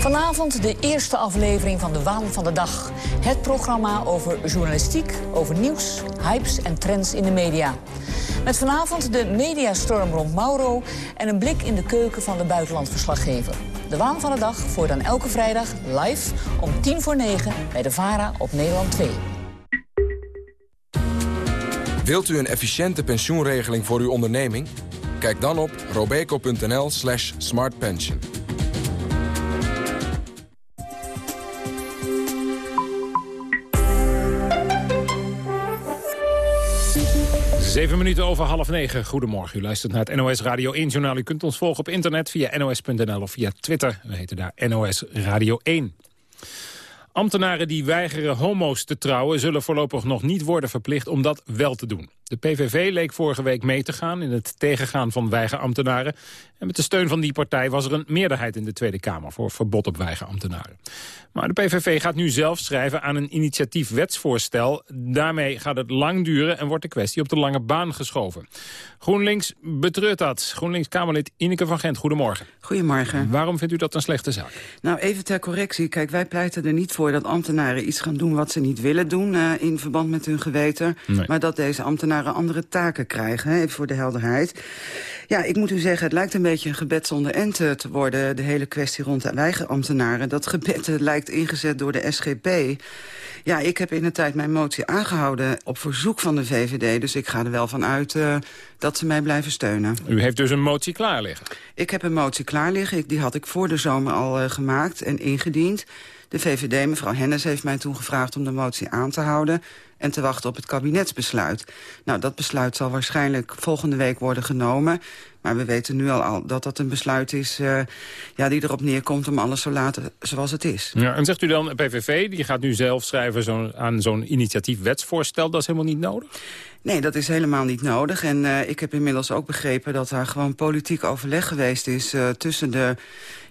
Vanavond de eerste aflevering van De Waan van de Dag. Het programma over journalistiek, over nieuws, hypes en trends in de media. Met vanavond de mediastorm rond Mauro... en een blik in de keuken van de buitenlandverslaggever. De waan van de dag voor dan elke vrijdag live om tien voor negen... bij de VARA op Nederland 2. Wilt u een efficiënte pensioenregeling voor uw onderneming? Kijk dan op robeco.nl slash smartpension. Zeven minuten over half negen. Goedemorgen, u luistert naar het NOS Radio 1 journaal. U kunt ons volgen op internet via nos.nl of via Twitter. We heten daar NOS Radio 1. Ambtenaren die weigeren homo's te trouwen... zullen voorlopig nog niet worden verplicht om dat wel te doen. De PVV leek vorige week mee te gaan in het tegengaan van weigerambtenaren. En met de steun van die partij was er een meerderheid in de Tweede Kamer... voor verbod op weigerambtenaren. Maar de PVV gaat nu zelf schrijven aan een initiatief wetsvoorstel. Daarmee gaat het lang duren en wordt de kwestie op de lange baan geschoven. GroenLinks betreurt dat. GroenLinks-Kamerlid Ineke van Gent, goedemorgen. Goedemorgen. Waarom vindt u dat een slechte zaak? Nou, even ter correctie. Kijk, wij pleiten er niet voor dat ambtenaren iets gaan doen... wat ze niet willen doen uh, in verband met hun geweten. Nee. Maar dat deze ambtenaren andere taken krijgen, hè, even voor de helderheid. Ja, ik moet u zeggen, het lijkt een beetje een gebed zonder ente te worden... de hele kwestie rond de weigerambtenaren. Dat gebed lijkt ingezet door de SGP. Ja, ik heb in de tijd mijn motie aangehouden op verzoek van de VVD. Dus ik ga er wel van uit uh, dat ze mij blijven steunen. U heeft dus een motie klaar liggen? Ik heb een motie klaar liggen. Ik, die had ik voor de zomer al uh, gemaakt en ingediend. De VVD, mevrouw Hennis, heeft mij toen gevraagd om de motie aan te houden en te wachten op het kabinetsbesluit. Nou, dat besluit zal waarschijnlijk volgende week worden genomen. Maar we weten nu al dat dat een besluit is uh, ja, die erop neerkomt om alles zo laten zoals het is. Ja, en zegt u dan, PVV, die gaat nu zelf schrijven zo aan zo'n initiatief wetsvoorstel, dat is helemaal niet nodig? Nee, dat is helemaal niet nodig. En uh, ik heb inmiddels ook begrepen dat daar gewoon politiek overleg geweest is... Uh, tussen de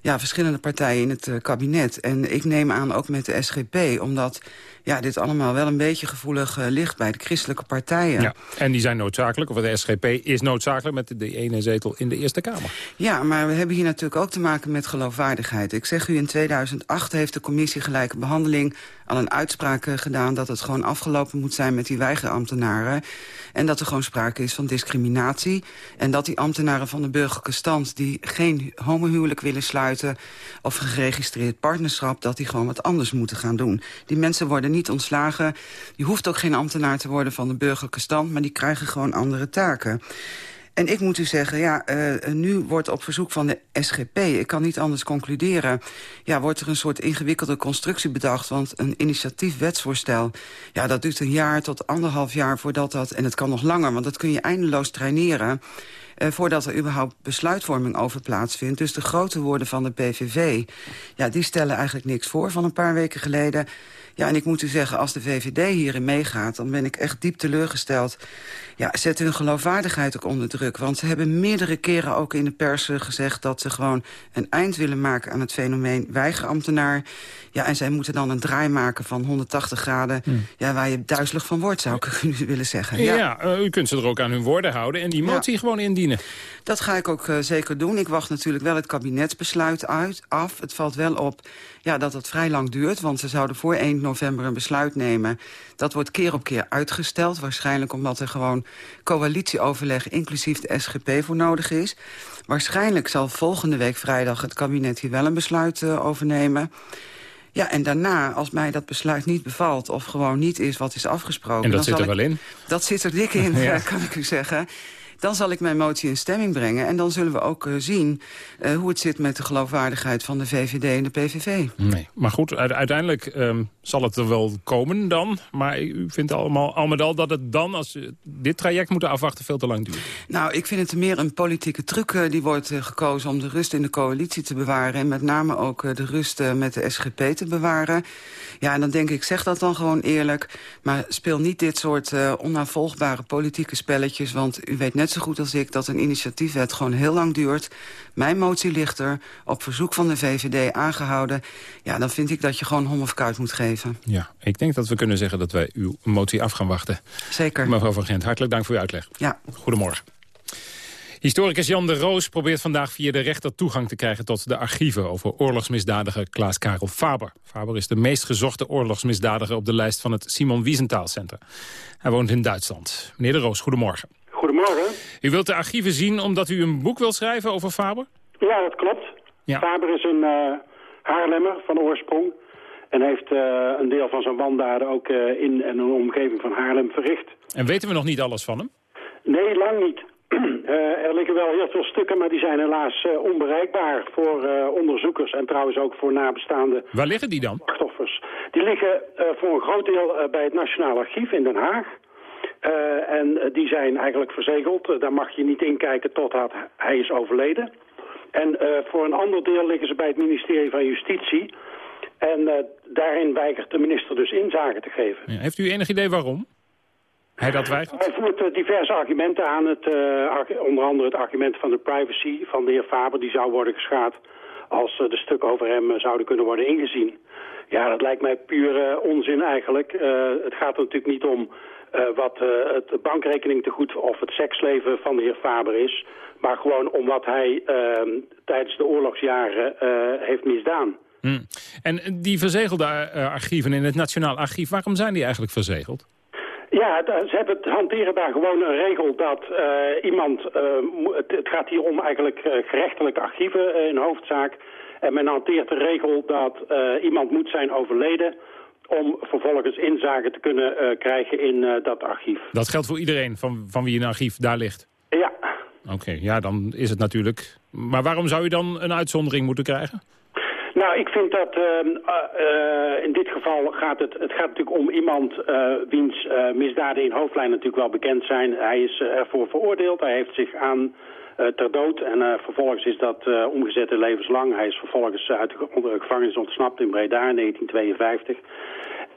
ja, verschillende partijen in het kabinet. En ik neem aan ook met de SGP, omdat ja, dit allemaal wel een beetje gevoelig uh, ligt bij de christelijke partijen. Ja, en die zijn noodzakelijk, of de SGP is noodzakelijk met de ene zetel in de Eerste Kamer. Ja, maar we hebben hier natuurlijk ook te maken met geloofwaardigheid. Ik zeg u, in 2008 heeft de commissie gelijke behandeling al een uitspraak gedaan... dat het gewoon afgelopen moet zijn met die weigerambtenaren. En dat er gewoon sprake is van discriminatie. En dat die ambtenaren van de burgerlijke stand... die geen homohuwelijk willen sluiten of geregistreerd partnerschap... dat die gewoon wat anders moeten gaan doen. Die mensen worden niet ontslagen. Die hoeft ook geen ambtenaar te worden van de burgerlijke stand... maar die krijgen gewoon andere taken. En ik moet u zeggen, ja, uh, nu wordt op verzoek van de SGP... ik kan niet anders concluderen... ja, wordt er een soort ingewikkelde constructie bedacht... want een initiatief wetsvoorstel... ja, dat duurt een jaar tot anderhalf jaar voordat dat... en het kan nog langer, want dat kun je eindeloos traineren... Uh, voordat er überhaupt besluitvorming over plaatsvindt. Dus de grote woorden van de PVV, ja, die stellen eigenlijk niks voor van een paar weken geleden. Ja, en ik moet u zeggen, als de VVD hierin meegaat... dan ben ik echt diep teleurgesteld. Ja, zet hun geloofwaardigheid ook onder druk. Want ze hebben meerdere keren ook in de pers gezegd... dat ze gewoon een eind willen maken aan het fenomeen weigerambtenaar. Ja, en zij moeten dan een draai maken van 180 graden... Hmm. Ja, waar je duizelig van wordt, zou ik *laughs* u willen zeggen. Ja, ja uh, u kunt ze er ook aan hun woorden houden... en die motie ja. gewoon indienen. Dat ga ik ook uh, zeker doen. Ik wacht natuurlijk wel het kabinetsbesluit uit, af. Het valt wel op ja, dat het vrij lang duurt, want ze zouden voor 1 november een besluit nemen. Dat wordt keer op keer uitgesteld, waarschijnlijk omdat er gewoon coalitieoverleg... inclusief de SGP voor nodig is. Waarschijnlijk zal volgende week vrijdag het kabinet hier wel een besluit uh, over nemen. Ja, en daarna, als mij dat besluit niet bevalt... of gewoon niet is wat is afgesproken... En dat dan zit er ik, wel in? Dat zit er dik in, *laughs* ja. kan ik u zeggen. Dan zal ik mijn motie in stemming brengen. En dan zullen we ook uh, zien uh, hoe het zit met de geloofwaardigheid van de VVD en de PVV. Nee, maar goed, uiteindelijk um, zal het er wel komen dan. Maar u vindt allemaal, al met al dat het dan, als we dit traject moeten afwachten, veel te lang duurt. Nou, ik vind het meer een politieke truc uh, die wordt gekozen om de rust in de coalitie te bewaren. En met name ook de rust met de SGP te bewaren. Ja, en dan denk ik, zeg dat dan gewoon eerlijk. Maar speel niet dit soort onnavolgbare politieke spelletjes. Want u weet net zo goed als ik dat een initiatiefwet gewoon heel lang duurt. Mijn motie ligt er, op verzoek van de VVD aangehouden. Ja, dan vind ik dat je gewoon hom of kuit moet geven. Ja, ik denk dat we kunnen zeggen dat wij uw motie af gaan wachten. Zeker. Mevrouw van Gent, hartelijk dank voor uw uitleg. Ja. Goedemorgen. Historicus Jan de Roos probeert vandaag via de rechter toegang te krijgen tot de archieven over oorlogsmisdadiger Klaas Karel Faber. Faber is de meest gezochte oorlogsmisdadiger op de lijst van het Simon Wiesenthal Center. Hij woont in Duitsland. Meneer de Roos, goedemorgen. Goedemorgen. U wilt de archieven zien omdat u een boek wilt schrijven over Faber? Ja, dat klopt. Ja. Faber is een uh, Haarlemmer van oorsprong. En heeft uh, een deel van zijn wandaden ook uh, in en een omgeving van Haarlem verricht. En weten we nog niet alles van hem? Nee, lang niet. *clears throat* er liggen wel heel veel stukken, maar die zijn helaas onbereikbaar voor onderzoekers en trouwens ook voor nabestaanden. Waar liggen die dan? Slachtoffers. Die liggen voor een groot deel bij het Nationaal Archief in Den Haag. Uh, en die zijn eigenlijk verzegeld. Uh, daar mag je niet inkijken totdat hij is overleden. En uh, voor een ander deel liggen ze bij het ministerie van Justitie. En daarin weigert de minister dus inzage te geven. Ja, heeft u enig idee waarom? Hij dat weigert? Hij voert diverse argumenten aan. Het, onder andere het argument van de privacy van de heer Faber. Die zou worden geschaad als de stukken over hem zouden kunnen worden ingezien. Ja, dat lijkt mij puur onzin eigenlijk. het gaat er natuurlijk niet om uh, wat uh, het bankrekeningtegoed of het seksleven van de heer Faber is. Maar gewoon om wat hij uh, tijdens de oorlogsjaren eh, heeft misdaan. Hmm. En die verzegelde archieven in het Nationaal Archief, waarom zijn die eigenlijk verzegeld? Ja, ze hebben het, hanteren daar gewoon een regel dat iemand... het, het, gaat hier om eigenlijk gerechtelijke archieven in hoofdzaak. En men hanteert de regel dat iemand moet zijn overleden om vervolgens inzage te kunnen uh, krijgen in uh, dat archief. Dat geldt voor iedereen van, van wie een archief daar ligt? Ja. Oké, ja, dan is het natuurlijk... Maar waarom zou u dan een uitzondering moeten krijgen? Nou, ik vind dat uh, in dit geval gaat het, het gaat natuurlijk om iemand wiens misdaden in hoofdlijn natuurlijk wel bekend zijn. Hij is ervoor veroordeeld, hij heeft zich aan ter dood. En uh, vervolgens is dat uh, omgezet in levenslang. Hij is vervolgens uit de gevangenis ontsnapt in Breda in 1952.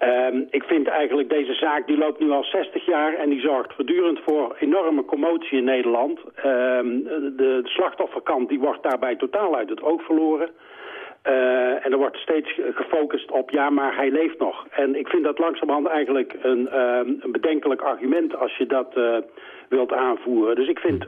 Um, ik vind eigenlijk deze zaak, die loopt nu al 60 jaar en die zorgt voortdurend voor enorme commotie in Nederland. Um, de, de slachtofferkant die wordt daarbij totaal uit het oog verloren. Uh, en er wordt steeds gefocust op, ja, maar hij leeft nog. En ik vind dat langzamerhand eigenlijk een, uh, een bedenkelijk argument als je dat uh, wilt aanvoeren. Dus ik vind,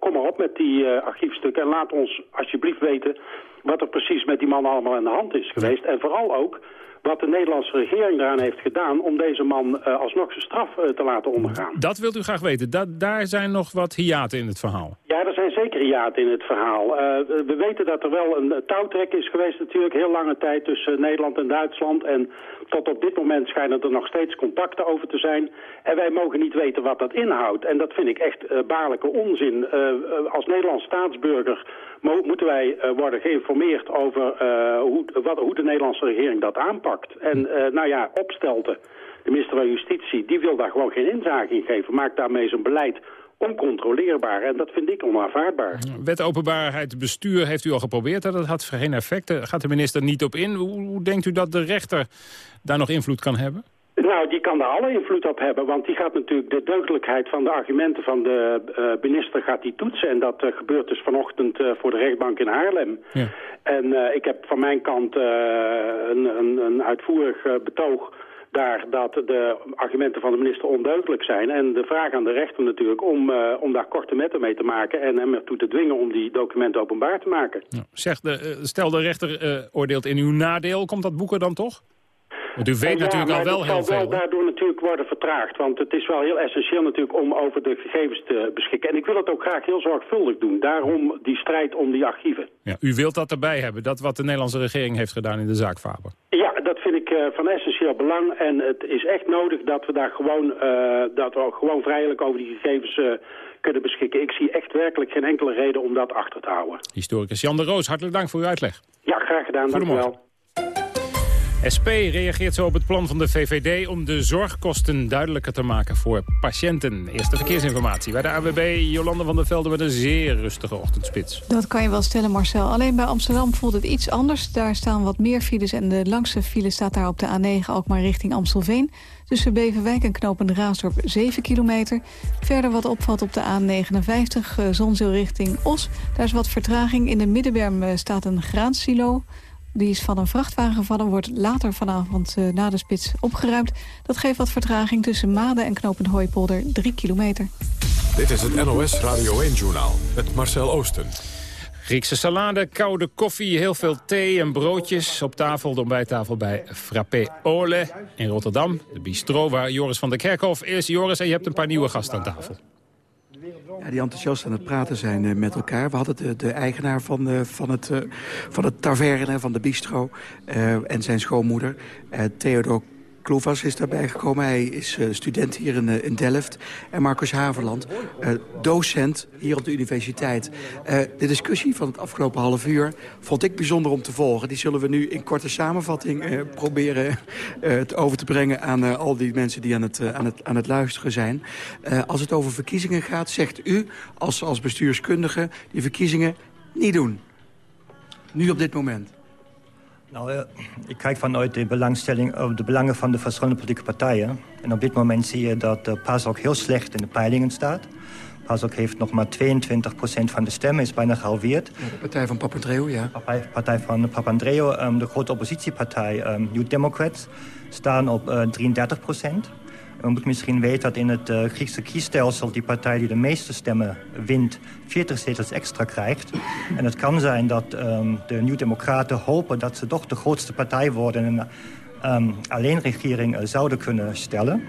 kom maar op met die archiefstukken en laat ons alsjeblieft weten wat er precies met die man allemaal aan de hand is geweest. En vooral ook wat de Nederlandse regering daaraan heeft gedaan... om deze man uh, alsnog zijn straf uh, te laten ondergaan. Dat wilt u graag weten. Da daar zijn nog wat hiaten in het verhaal. Ja, er zijn zeker hiaten in het verhaal. Eh, we weten dat er wel een touwtrek is geweest natuurlijk heel lange tijd tussen Nederland en Duitsland. En tot op dit moment schijnen er nog steeds contacten over te zijn. En wij mogen niet weten wat dat inhoudt. En dat vind ik echt baarlijke onzin. Als Nederlands staatsburger moeten wij worden geïnformeerd over hoe, wat, hoe de Nederlandse regering dat aanpakt. En nou ja, opstelten de minister van Justitie, die wil daar gewoon geen inzage in geven. Maakt daarmee zijn beleid oncontroleerbaar. En dat vind ik onaanvaardbaar. Wet openbaarheid bestuur heeft u al geprobeerd. Dat had geen effect. Daar gaat de minister niet op in. Hoe denkt u dat de rechter daar nog invloed kan hebben? Nou, die kan daar alle invloed op hebben, want die gaat natuurlijk de deugdelijkheid van de argumenten van de uh, minister gaat die toetsen. En dat uh, gebeurt dus vanochtend uh, voor de rechtbank in Haarlem. Ja. En ik heb van mijn kant een, een, een, uitvoerig betoog daar dat de argumenten van de minister onduidelijk zijn. En de vraag aan de rechter natuurlijk om, uh, om daar korte metten mee te maken... en hem ertoe te dwingen om die documenten openbaar te maken. Zeg, de, stel de rechter uh, oordeelt in uw nadeel, komt dat boek er dan toch? Want u weet ja, natuurlijk al wel heel veel. wel daardoor natuurlijk worden vertraagd. Want het is wel heel essentieel natuurlijk om over de gegevens te beschikken. En ik wil het ook graag heel zorgvuldig doen. Daarom die strijd om die archieven. Ja, u wilt dat erbij hebben, dat wat de Nederlandse regering heeft gedaan in de zaak Faber. Ja, dat vind ik uh, van essentieel belang. En het is echt nodig dat we daar gewoon, uh, dat we gewoon vrijelijk over die gegevens uh, kunnen beschikken. Ik zie echt werkelijk geen enkele reden om dat achter te houden. Historicus Jan de Roos, hartelijk dank voor uw uitleg. Ja, graag gedaan. Dank u wel. SP reageert zo op het plan van de VVD om de zorgkosten duidelijker te maken voor patiënten. Eerste verkeersinformatie bij de AWB Jolande van der Velde met een zeer rustige ochtendspits. Dat kan je wel stellen Marcel. Alleen bij Amsterdam voelt het iets anders. Daar staan wat meer files en de langste file staat daar op de A9 ook maar richting Amstelveen. Tussen Beverwijk en Knopende Raasdorp 7 kilometer. Verder wat opvalt op de A59 uh, Zonzeel richting Os. Daar is wat vertraging. In de Middenberm uh, staat een graansilo. Die is van een vrachtwagen gevallen, wordt later vanavond uh, na de spits opgeruimd. Dat geeft wat vertraging tussen Maden en Knopend Hooipolder, 3 kilometer. Dit is het NOS Radio 1-journaal met Marcel Oosten. Griekse salade, koude koffie, heel veel thee en broodjes op tafel. De ontbijttafel bij Frappé Ole in Rotterdam. De bistro waar Joris van der Kerkhof is. Joris, en je hebt een paar nieuwe gasten aan tafel. Ja, die enthousiast aan het praten zijn uh, met elkaar. We hadden de, de eigenaar van, uh, van, het, uh, van het taverne, van de bistro... en zijn schoonmoeder, Theodor Kloevas is daarbij gekomen. Hij is uh, student hier in, uh, in, Delft. En Marcus Haverland, uh, docent hier op de universiteit. de discussie van het afgelopen half uur vond ik bijzonder om te volgen. Die zullen we nu in korte samenvatting proberen over te brengen... aan al die mensen die aan het, aan het, aan het luisteren zijn. als het over verkiezingen gaat, zegt u als, als bestuurskundige... die verkiezingen niet doen. Nu op dit moment. Nou, ik kijk vanuit de belangstelling over de belangen van de verschillende politieke partijen. En op dit moment zie je dat de PASOK heel slecht in de peilingen staat. PASOK heeft nog maar 22% van de stemmen, is bijna gehalveerd. Ja, de partij van Papandreou, ja. De partij van Papandreou, um, de grote oppositiepartij um, New Democrats, staan op uh, 33 we moeten misschien weten dat in het uh, Griekse kiesstelsel... die partij die de meeste stemmen wint, 40 zetels extra krijgt. En het kan zijn dat um, de Nieuw-Democraten hopen... dat ze toch de grootste partij worden... en um, alleen regering uh, zouden kunnen stellen.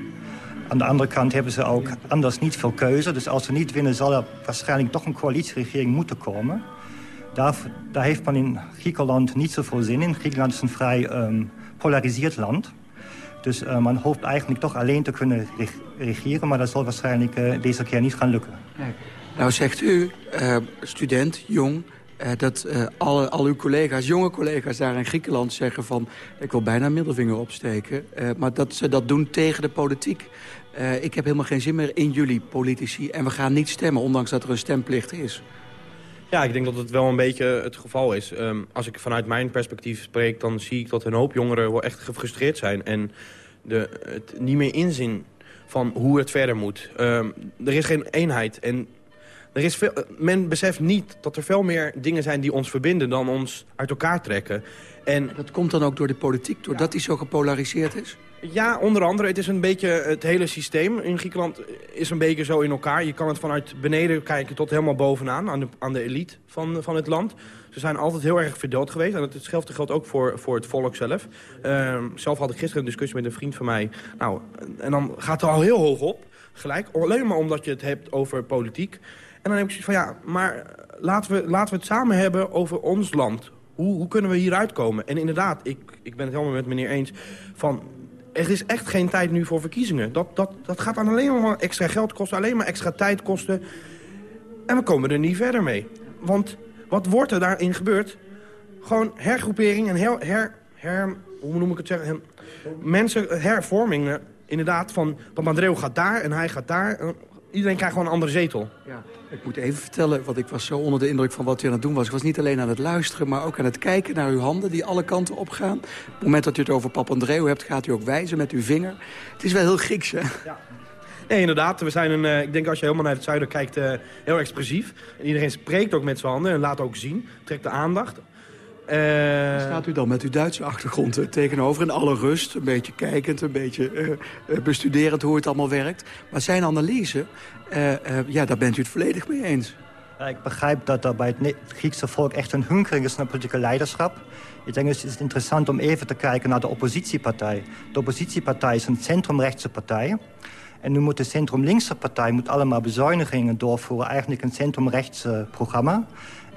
Aan de andere kant hebben ze ook anders niet veel keuze. Dus als ze niet winnen, zal er waarschijnlijk toch een coalitieregering moeten komen. Daar, heeft man in Griekenland niet zoveel zin in. Griekenland is een vrij um, polariseerd land... Dus uh, man hoopt eigenlijk toch alleen te kunnen regeren... maar dat zal waarschijnlijk uh, deze keer niet gaan lukken. Nou zegt u, uh, student, jong... dat alle, al uw collega's, jonge collega's daar in Griekenland zeggen van... ik wil bijna middelvinger opsteken. maar dat ze dat doen tegen de politiek. ik heb helemaal geen zin meer in jullie politici. En we gaan niet stemmen, ondanks dat er een stemplicht is. Ja, ik denk dat het wel een beetje het geval is. Um, als ik vanuit mijn perspectief spreek, dan zie ik dat een hoop jongeren wel echt gefrustreerd zijn. En de, het niet meer inzien van hoe het verder moet. Um, er is geen eenheid en er is veel, men beseft niet dat er veel meer dingen zijn die ons verbinden... dan ons uit elkaar trekken. En, dat komt dan ook door de politiek, doordat die zo gepolariseerd is? Ja, onder andere. Het is een beetje het hele systeem in Griekenland is een beetje zo in elkaar. Je kan het vanuit beneden kijken tot helemaal bovenaan, aan de, aan de elite van, van het land. Ze zijn altijd heel erg verdeeld geweest. En hetzelfde geldt ook voor, voor het volk zelf. Uh, zelf had ik gisteren een discussie met een vriend van mij. Nou, en dan gaat er al heel hoog op gelijk. Alleen maar omdat je het hebt over politiek. En dan heb ik zoiets van, ja, maar laten we, laten we het samen hebben over ons land. Hoe, hoe kunnen we hieruit komen? En inderdaad, ik, ik ben het helemaal met meneer eens... van er is echt geen tijd nu voor verkiezingen. Dat, dat, dat gaat dan alleen maar extra geld kosten, alleen maar extra tijd kosten. En we komen er niet verder mee. Want wat wordt er daarin gebeurd? Gewoon hergroepering en her, her, her hoe noem ik het zeggen? Mensen, hervorming, inderdaad, van Papandreou gaat daar en hij gaat daar. Iedereen krijgt gewoon een andere zetel. Ja, ik moet even vertellen, want ik was zo onder de indruk van wat u aan het doen was. Ik was niet alleen aan het luisteren, maar ook aan het kijken naar uw handen... die alle kanten opgaan. Op het moment dat u het over Papandreou hebt, gaat u ook wijzen met uw vinger. Het is wel heel Grieks, hè? Ja. Nee, inderdaad. We zijn een, uh, ik denk als je helemaal naar het zuiden kijkt, uh, heel expressief. En iedereen spreekt ook met zijn handen en laat ook zien. Trekt de aandacht. Uh... Staat u dan met uw Duitse achtergrond tegenover in alle rust? Een beetje kijkend, een beetje bestuderend hoe het allemaal werkt. Maar zijn analyse, ja, daar bent u het volledig mee eens. Ik begrijp dat er bij het Griekse volk echt een hunkering is naar politieke leiderschap. Ik denk het is interessant om even te kijken naar de oppositiepartij. De oppositiepartij is een centrumrechtse partij. En nu moet de centrum-linkse partij moet allemaal bezuinigingen doorvoeren. Eigenlijk een centrumrechtse programma.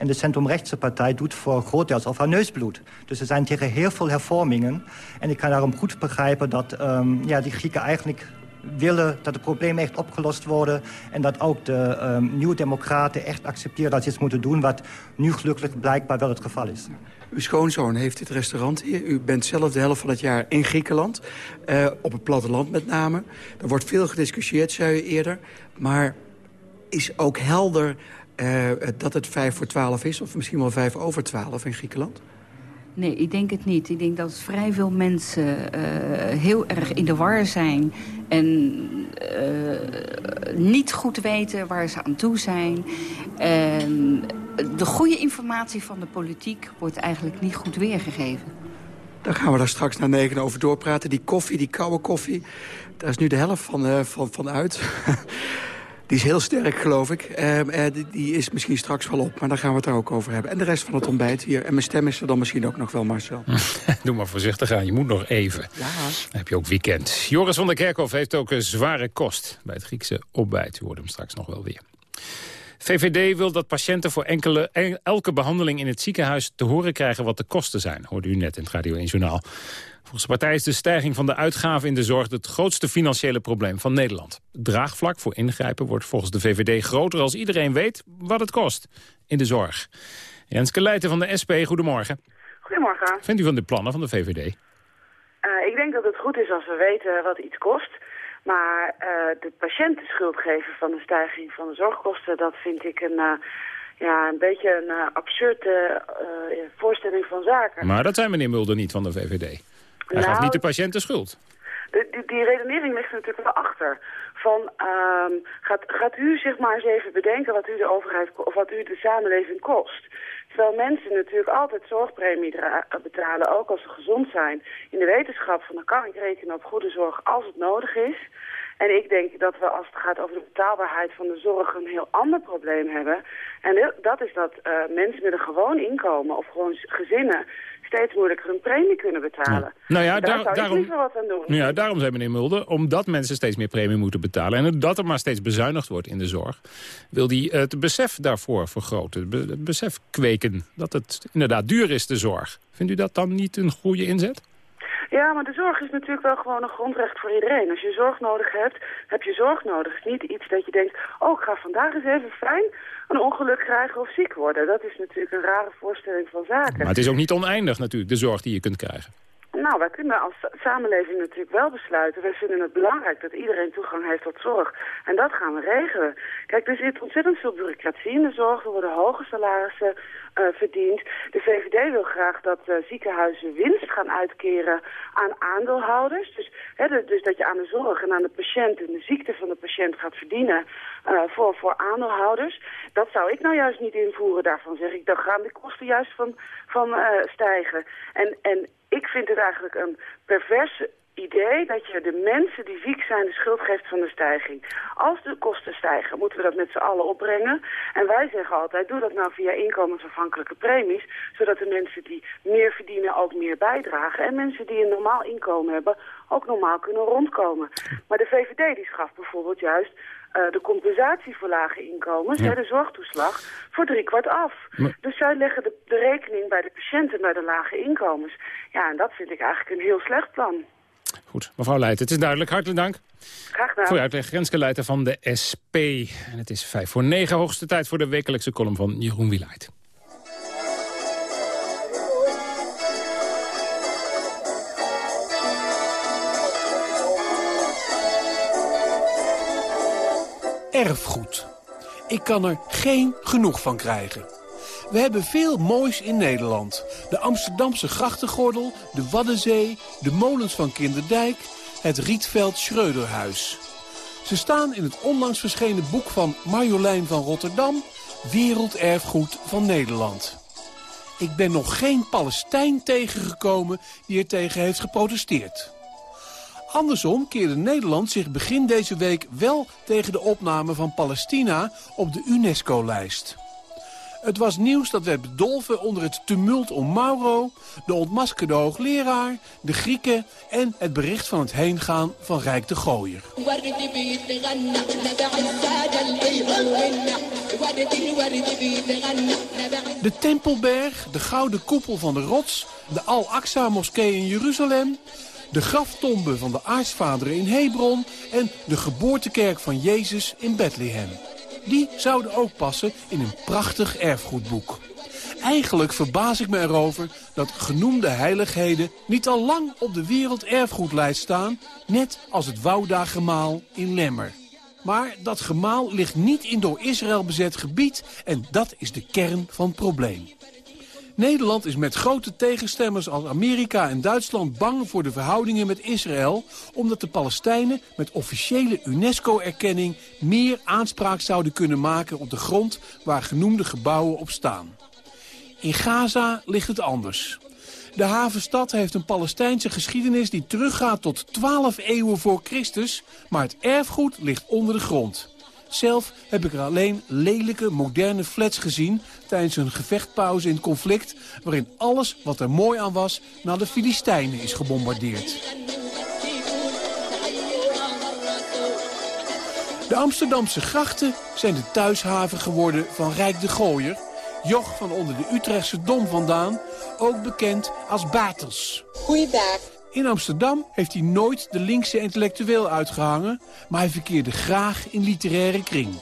En de centrumrechtse partij doet voor groot deel of haar neusbloed. Dus er zijn tegen heel veel hervormingen. En ik kan daarom goed begrijpen dat um, ja, die Grieken eigenlijk willen dat de problemen echt opgelost worden... en dat ook de um, nieuwe democraten echt accepteren dat ze iets moeten doen... wat nu gelukkig blijkbaar wel het geval is. Uw schoonzoon heeft dit restaurant hier. U bent zelf de helft van het jaar in Griekenland. Uh, op het platteland met name. Er wordt veel gediscussieerd, zei u eerder. Maar is ook helder uh, dat het vijf voor twaalf is... of misschien wel vijf over twaalf in Griekenland? Nee, ik denk het niet. Ik denk dat vrij veel mensen uh, heel erg in de war zijn... en uh, niet goed weten waar ze aan toe zijn. De goede informatie van de politiek wordt eigenlijk niet goed weergegeven. Daar gaan we daar straks na negen over doorpraten. Die koffie, die koude koffie, daar is nu de helft van, van, van uit. *laughs* Die is heel sterk, geloof ik. Uh, die, die, is misschien straks wel op, maar daar gaan we het er ook over hebben. En de rest van het ontbijt hier. En mijn stem is er dan misschien ook nog wel, Marcel. *laughs* Doe maar voorzichtig aan, je moet nog even. Ja. Dan heb je ook weekend. Joris van der Kerkhof heeft ook een zware kost bij het Griekse ontbijt. U hoort hem straks nog wel weer. VVD wil dat patiënten voor enkele, elke behandeling in het ziekenhuis te horen krijgen wat de kosten zijn. Hoorde u net in het Radio 1 Journaal. Volgens de partij is de stijging van de uitgaven in de zorg het grootste financiële probleem van Nederland. draagvlak voor ingrijpen wordt volgens de VVD groter als iedereen weet wat het kost in de zorg. Jenske Leijten van de SP, goedemorgen. Goedemorgen. Vindt u van de plannen van de VVD? Uh, eh, ik denk dat het goed is als we weten wat iets kost. Maar uh, de patiënt de schuld geven van de stijging van de zorgkosten, dat vind ik een... Uh, ja, een beetje een uh, absurde voorstelling van zaken. Maar dat zijn meneer Mulder niet van de VVD. Hij nou, gaf niet de patiënt de schuld. De, die, die, redenering ligt er natuurlijk wel achter. Van, um, gaat, gaat u zich maar eens even bedenken wat u de overheid of wat u de samenleving kost. Terwijl mensen natuurlijk altijd zorgpremie betalen, ook als ze gezond zijn. In de wetenschap van dan kan ik rekenen op goede zorg als het nodig is. En ik denk dat we als het gaat over de betaalbaarheid van de zorg een heel ander probleem hebben. En dat is dat uh, mensen met een gewoon inkomen of gewoon gezinnen steeds moeilijker hun premie kunnen betalen. Nou ja, daar zou daarom, wat aan doen. Ja, daarom zei meneer Mulder, omdat mensen steeds meer premie moeten betalen... en dat er maar steeds bezuinigd wordt in de zorg... wil hij het besef daarvoor vergroten, het besef kweken... dat het inderdaad duur is, de zorg. Vindt u dat dan niet een goede inzet? Ja, maar de zorg is natuurlijk wel gewoon een grondrecht voor iedereen. Als je zorg nodig hebt, heb je zorg nodig. Het is niet iets dat je denkt, oh, ik ga vandaag eens even fijn een ongeluk krijgen of ziek worden. Dat is natuurlijk een rare voorstelling van zaken. Maar het is ook niet oneindig natuurlijk, de zorg die je kunt krijgen. Nou, wij kunnen als samenleving natuurlijk wel besluiten. Wij vinden het belangrijk dat iedereen toegang heeft tot zorg. En dat gaan we regelen. Kijk, er zit ontzettend veel bureaucratie in de zorg. Er worden hoge salarissen uh, verdiend. De VVD wil graag dat uh, ziekenhuizen winst gaan uitkeren aan aandeelhouders. Dus, hè, dus dat je aan de zorg en aan de patiënt en de ziekte van de patiënt gaat verdienen uh, voor, voor aandeelhouders. Dat zou ik nou juist niet invoeren. Daarvan zeg ik, dan gaan de kosten juist van, van stijgen. En, en ik vind het eigenlijk een perverse idee dat je de mensen die ziek zijn de schuld geeft van de stijging. Als de kosten stijgen, moeten we dat met z'n allen opbrengen. En wij zeggen altijd, doe dat nou via inkomensafhankelijke premies... zodat de mensen die meer verdienen ook meer bijdragen... en mensen die een normaal inkomen hebben ook normaal kunnen rondkomen. Maar de VVD die schaft bijvoorbeeld juist uh, de compensatie voor lage inkomens, ja. de zorgtoeslag, voor drie kwart af. Dus zij leggen de, de, rekening bij de patiënten bij de lage inkomens. Ja, en dat vind ik eigenlijk een heel slecht plan. Goed, mevrouw Leijten, het is duidelijk. Hartelijk dank. Graag gedaan. Voor uw uitleg, Renske Leijten van de SP. En het is vijf voor negen, hoogste tijd voor de wekelijkse column van Jeroen Wielaert. Erfgoed. Ik kan er geen genoeg van krijgen. We hebben veel moois in Nederland. De Amsterdamse grachtengordel, de Waddenzee, de molens van Kinderdijk, het Rietveld Schreuderhuis. Ze staan in het onlangs verschenen boek van Marjolein van Rotterdam, Werelderfgoed van Nederland. Ik ben nog geen Palestijn tegengekomen die er tegen heeft geprotesteerd. Andersom keerde Nederland zich begin deze week wel tegen de opname van Palestina op de UNESCO-lijst. Het was nieuws dat werd bedolven onder het tumult om Mauro... de ontmaskerde hoogleraar, de Grieken... en het bericht van het heengaan van Rijk de Gooier. De Tempelberg, de gouden koepel van de rots... de Al-Aqsa-moskee in Jeruzalem... de graftombe van de aartsvaderen in Hebron... en de geboortekerk van Jezus in Bethlehem. Die zouden ook passen in een prachtig erfgoedboek. Eigenlijk verbaas ik me erover dat genoemde heiligheden niet al lang op de werelderfgoedlijst staan, net als het Wouda-gemaal in Lemmer. Maar dat gemaal ligt niet in door Israël bezet gebied en dat is de kern van het probleem. Nederland is met grote tegenstemmers als Amerika en Duitsland bang voor de verhoudingen met Israël... omdat de Palestijnen met officiële UNESCO-erkenning meer aanspraak zouden kunnen maken op de grond waar genoemde gebouwen op staan. In Gaza ligt het anders. De havenstad heeft een Palestijnse geschiedenis die teruggaat tot 12 eeuwen voor Christus, maar het erfgoed ligt onder de grond. Zelf heb ik er alleen lelijke, moderne flats gezien... tijdens een gevechtpauze in het conflict... waarin alles wat er mooi aan was naar de Filistijnen is gebombardeerd. De Amsterdamse grachten zijn de thuishaven geworden van Rijk de Gooier... joch van onder de Utrechtse Dom vandaan, ook bekend als Batels. Goeiedag. In Amsterdam heeft hij nooit de linkse intellectueel uitgehangen... maar hij verkeerde graag in literaire kring.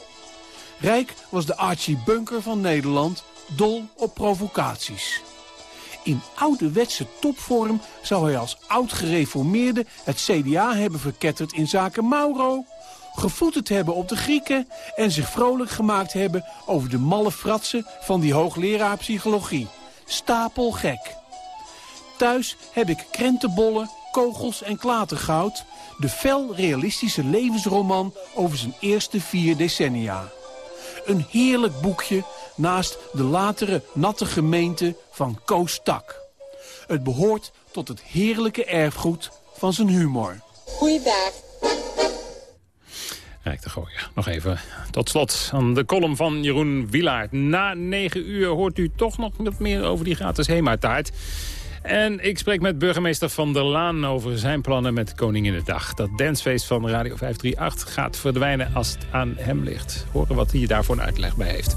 Rijk was de Archie Bunker van Nederland, dol op provocaties. In ouderwetse topvorm zou hij als oud-gereformeerde het CDA hebben verketterd in zaken Mauro... gevoeterd hebben op de Grieken en zich vrolijk gemaakt hebben over de malle fratsen van die hoogleraar psychologie. Stapel gek. Thuis heb ik krentenbollen, kogels en klatergoud. De fel realistische levensroman over zijn eerste vier decennia. Een heerlijk boekje naast de latere natte gemeente van Koos Tak. Het behoort tot het heerlijke erfgoed van zijn humor. Goeiedag. Rijk te gooien. Nog even tot slot aan de column van Jeroen Wilaert. Na negen uur hoort u toch nog wat meer over die gratis HEMA-taart. En ik spreek met burgemeester Van der Laan over zijn plannen met Koninginnedag. Dat dancefeest van Radio 538 gaat verdwijnen als het aan hem ligt. Horen wat hij daarvoor een uitleg bij heeft.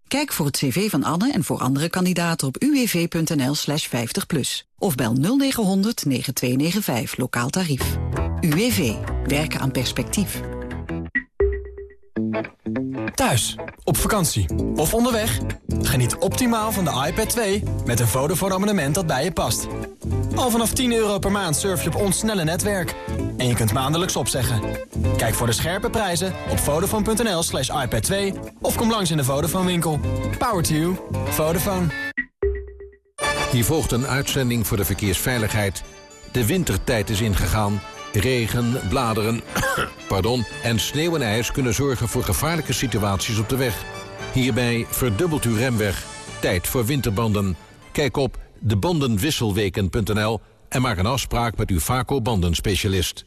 Kijk voor het cv van Anne en voor andere kandidaten op uwv.nl slash 50 plus. Of bel 0900 9295 lokaal tarief. UWV. Werken aan perspectief. Thuis, op vakantie of onderweg. Geniet optimaal van de iPad 2 met een Vodafone abonnement dat bij je past. Al vanaf 10 euro per maand surf je op ons snelle netwerk. En je kunt maandelijks opzeggen. Kijk voor de scherpe prijzen op vodafone.nl slash iPad 2... of kom langs in de Vodafone winkel. Power to you. Vodafone. Hier volgt een uitzending voor de verkeersveiligheid. De wintertijd is ingegaan. Regen, bladeren *coughs* pardon, en sneeuw en ijs kunnen zorgen voor gevaarlijke situaties op de weg. Hierbij verdubbelt uw remweg. Tijd voor winterbanden. Kijk op debandenwisselweken.nl en maak een afspraak met uw Vaco-bandenspecialist.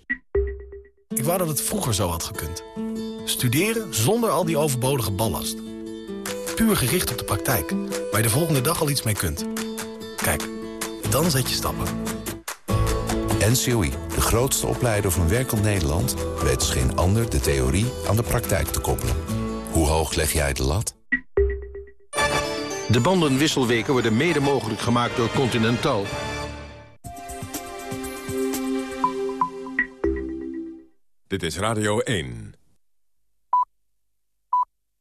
Ik wou dat het vroeger zo had gekund. Studeren zonder al die overbodige ballast. Puur gericht op de praktijk, waar je de volgende dag al iets mee kunt. Kijk, dan zet je stappen. NCOI, de grootste opleider van werkend Nederland... weet als geen ander de theorie aan de praktijk te koppelen. Hoe hoog leg jij de lat? De bandenwisselweken worden mede mogelijk gemaakt door Continental. Dit is Radio 1.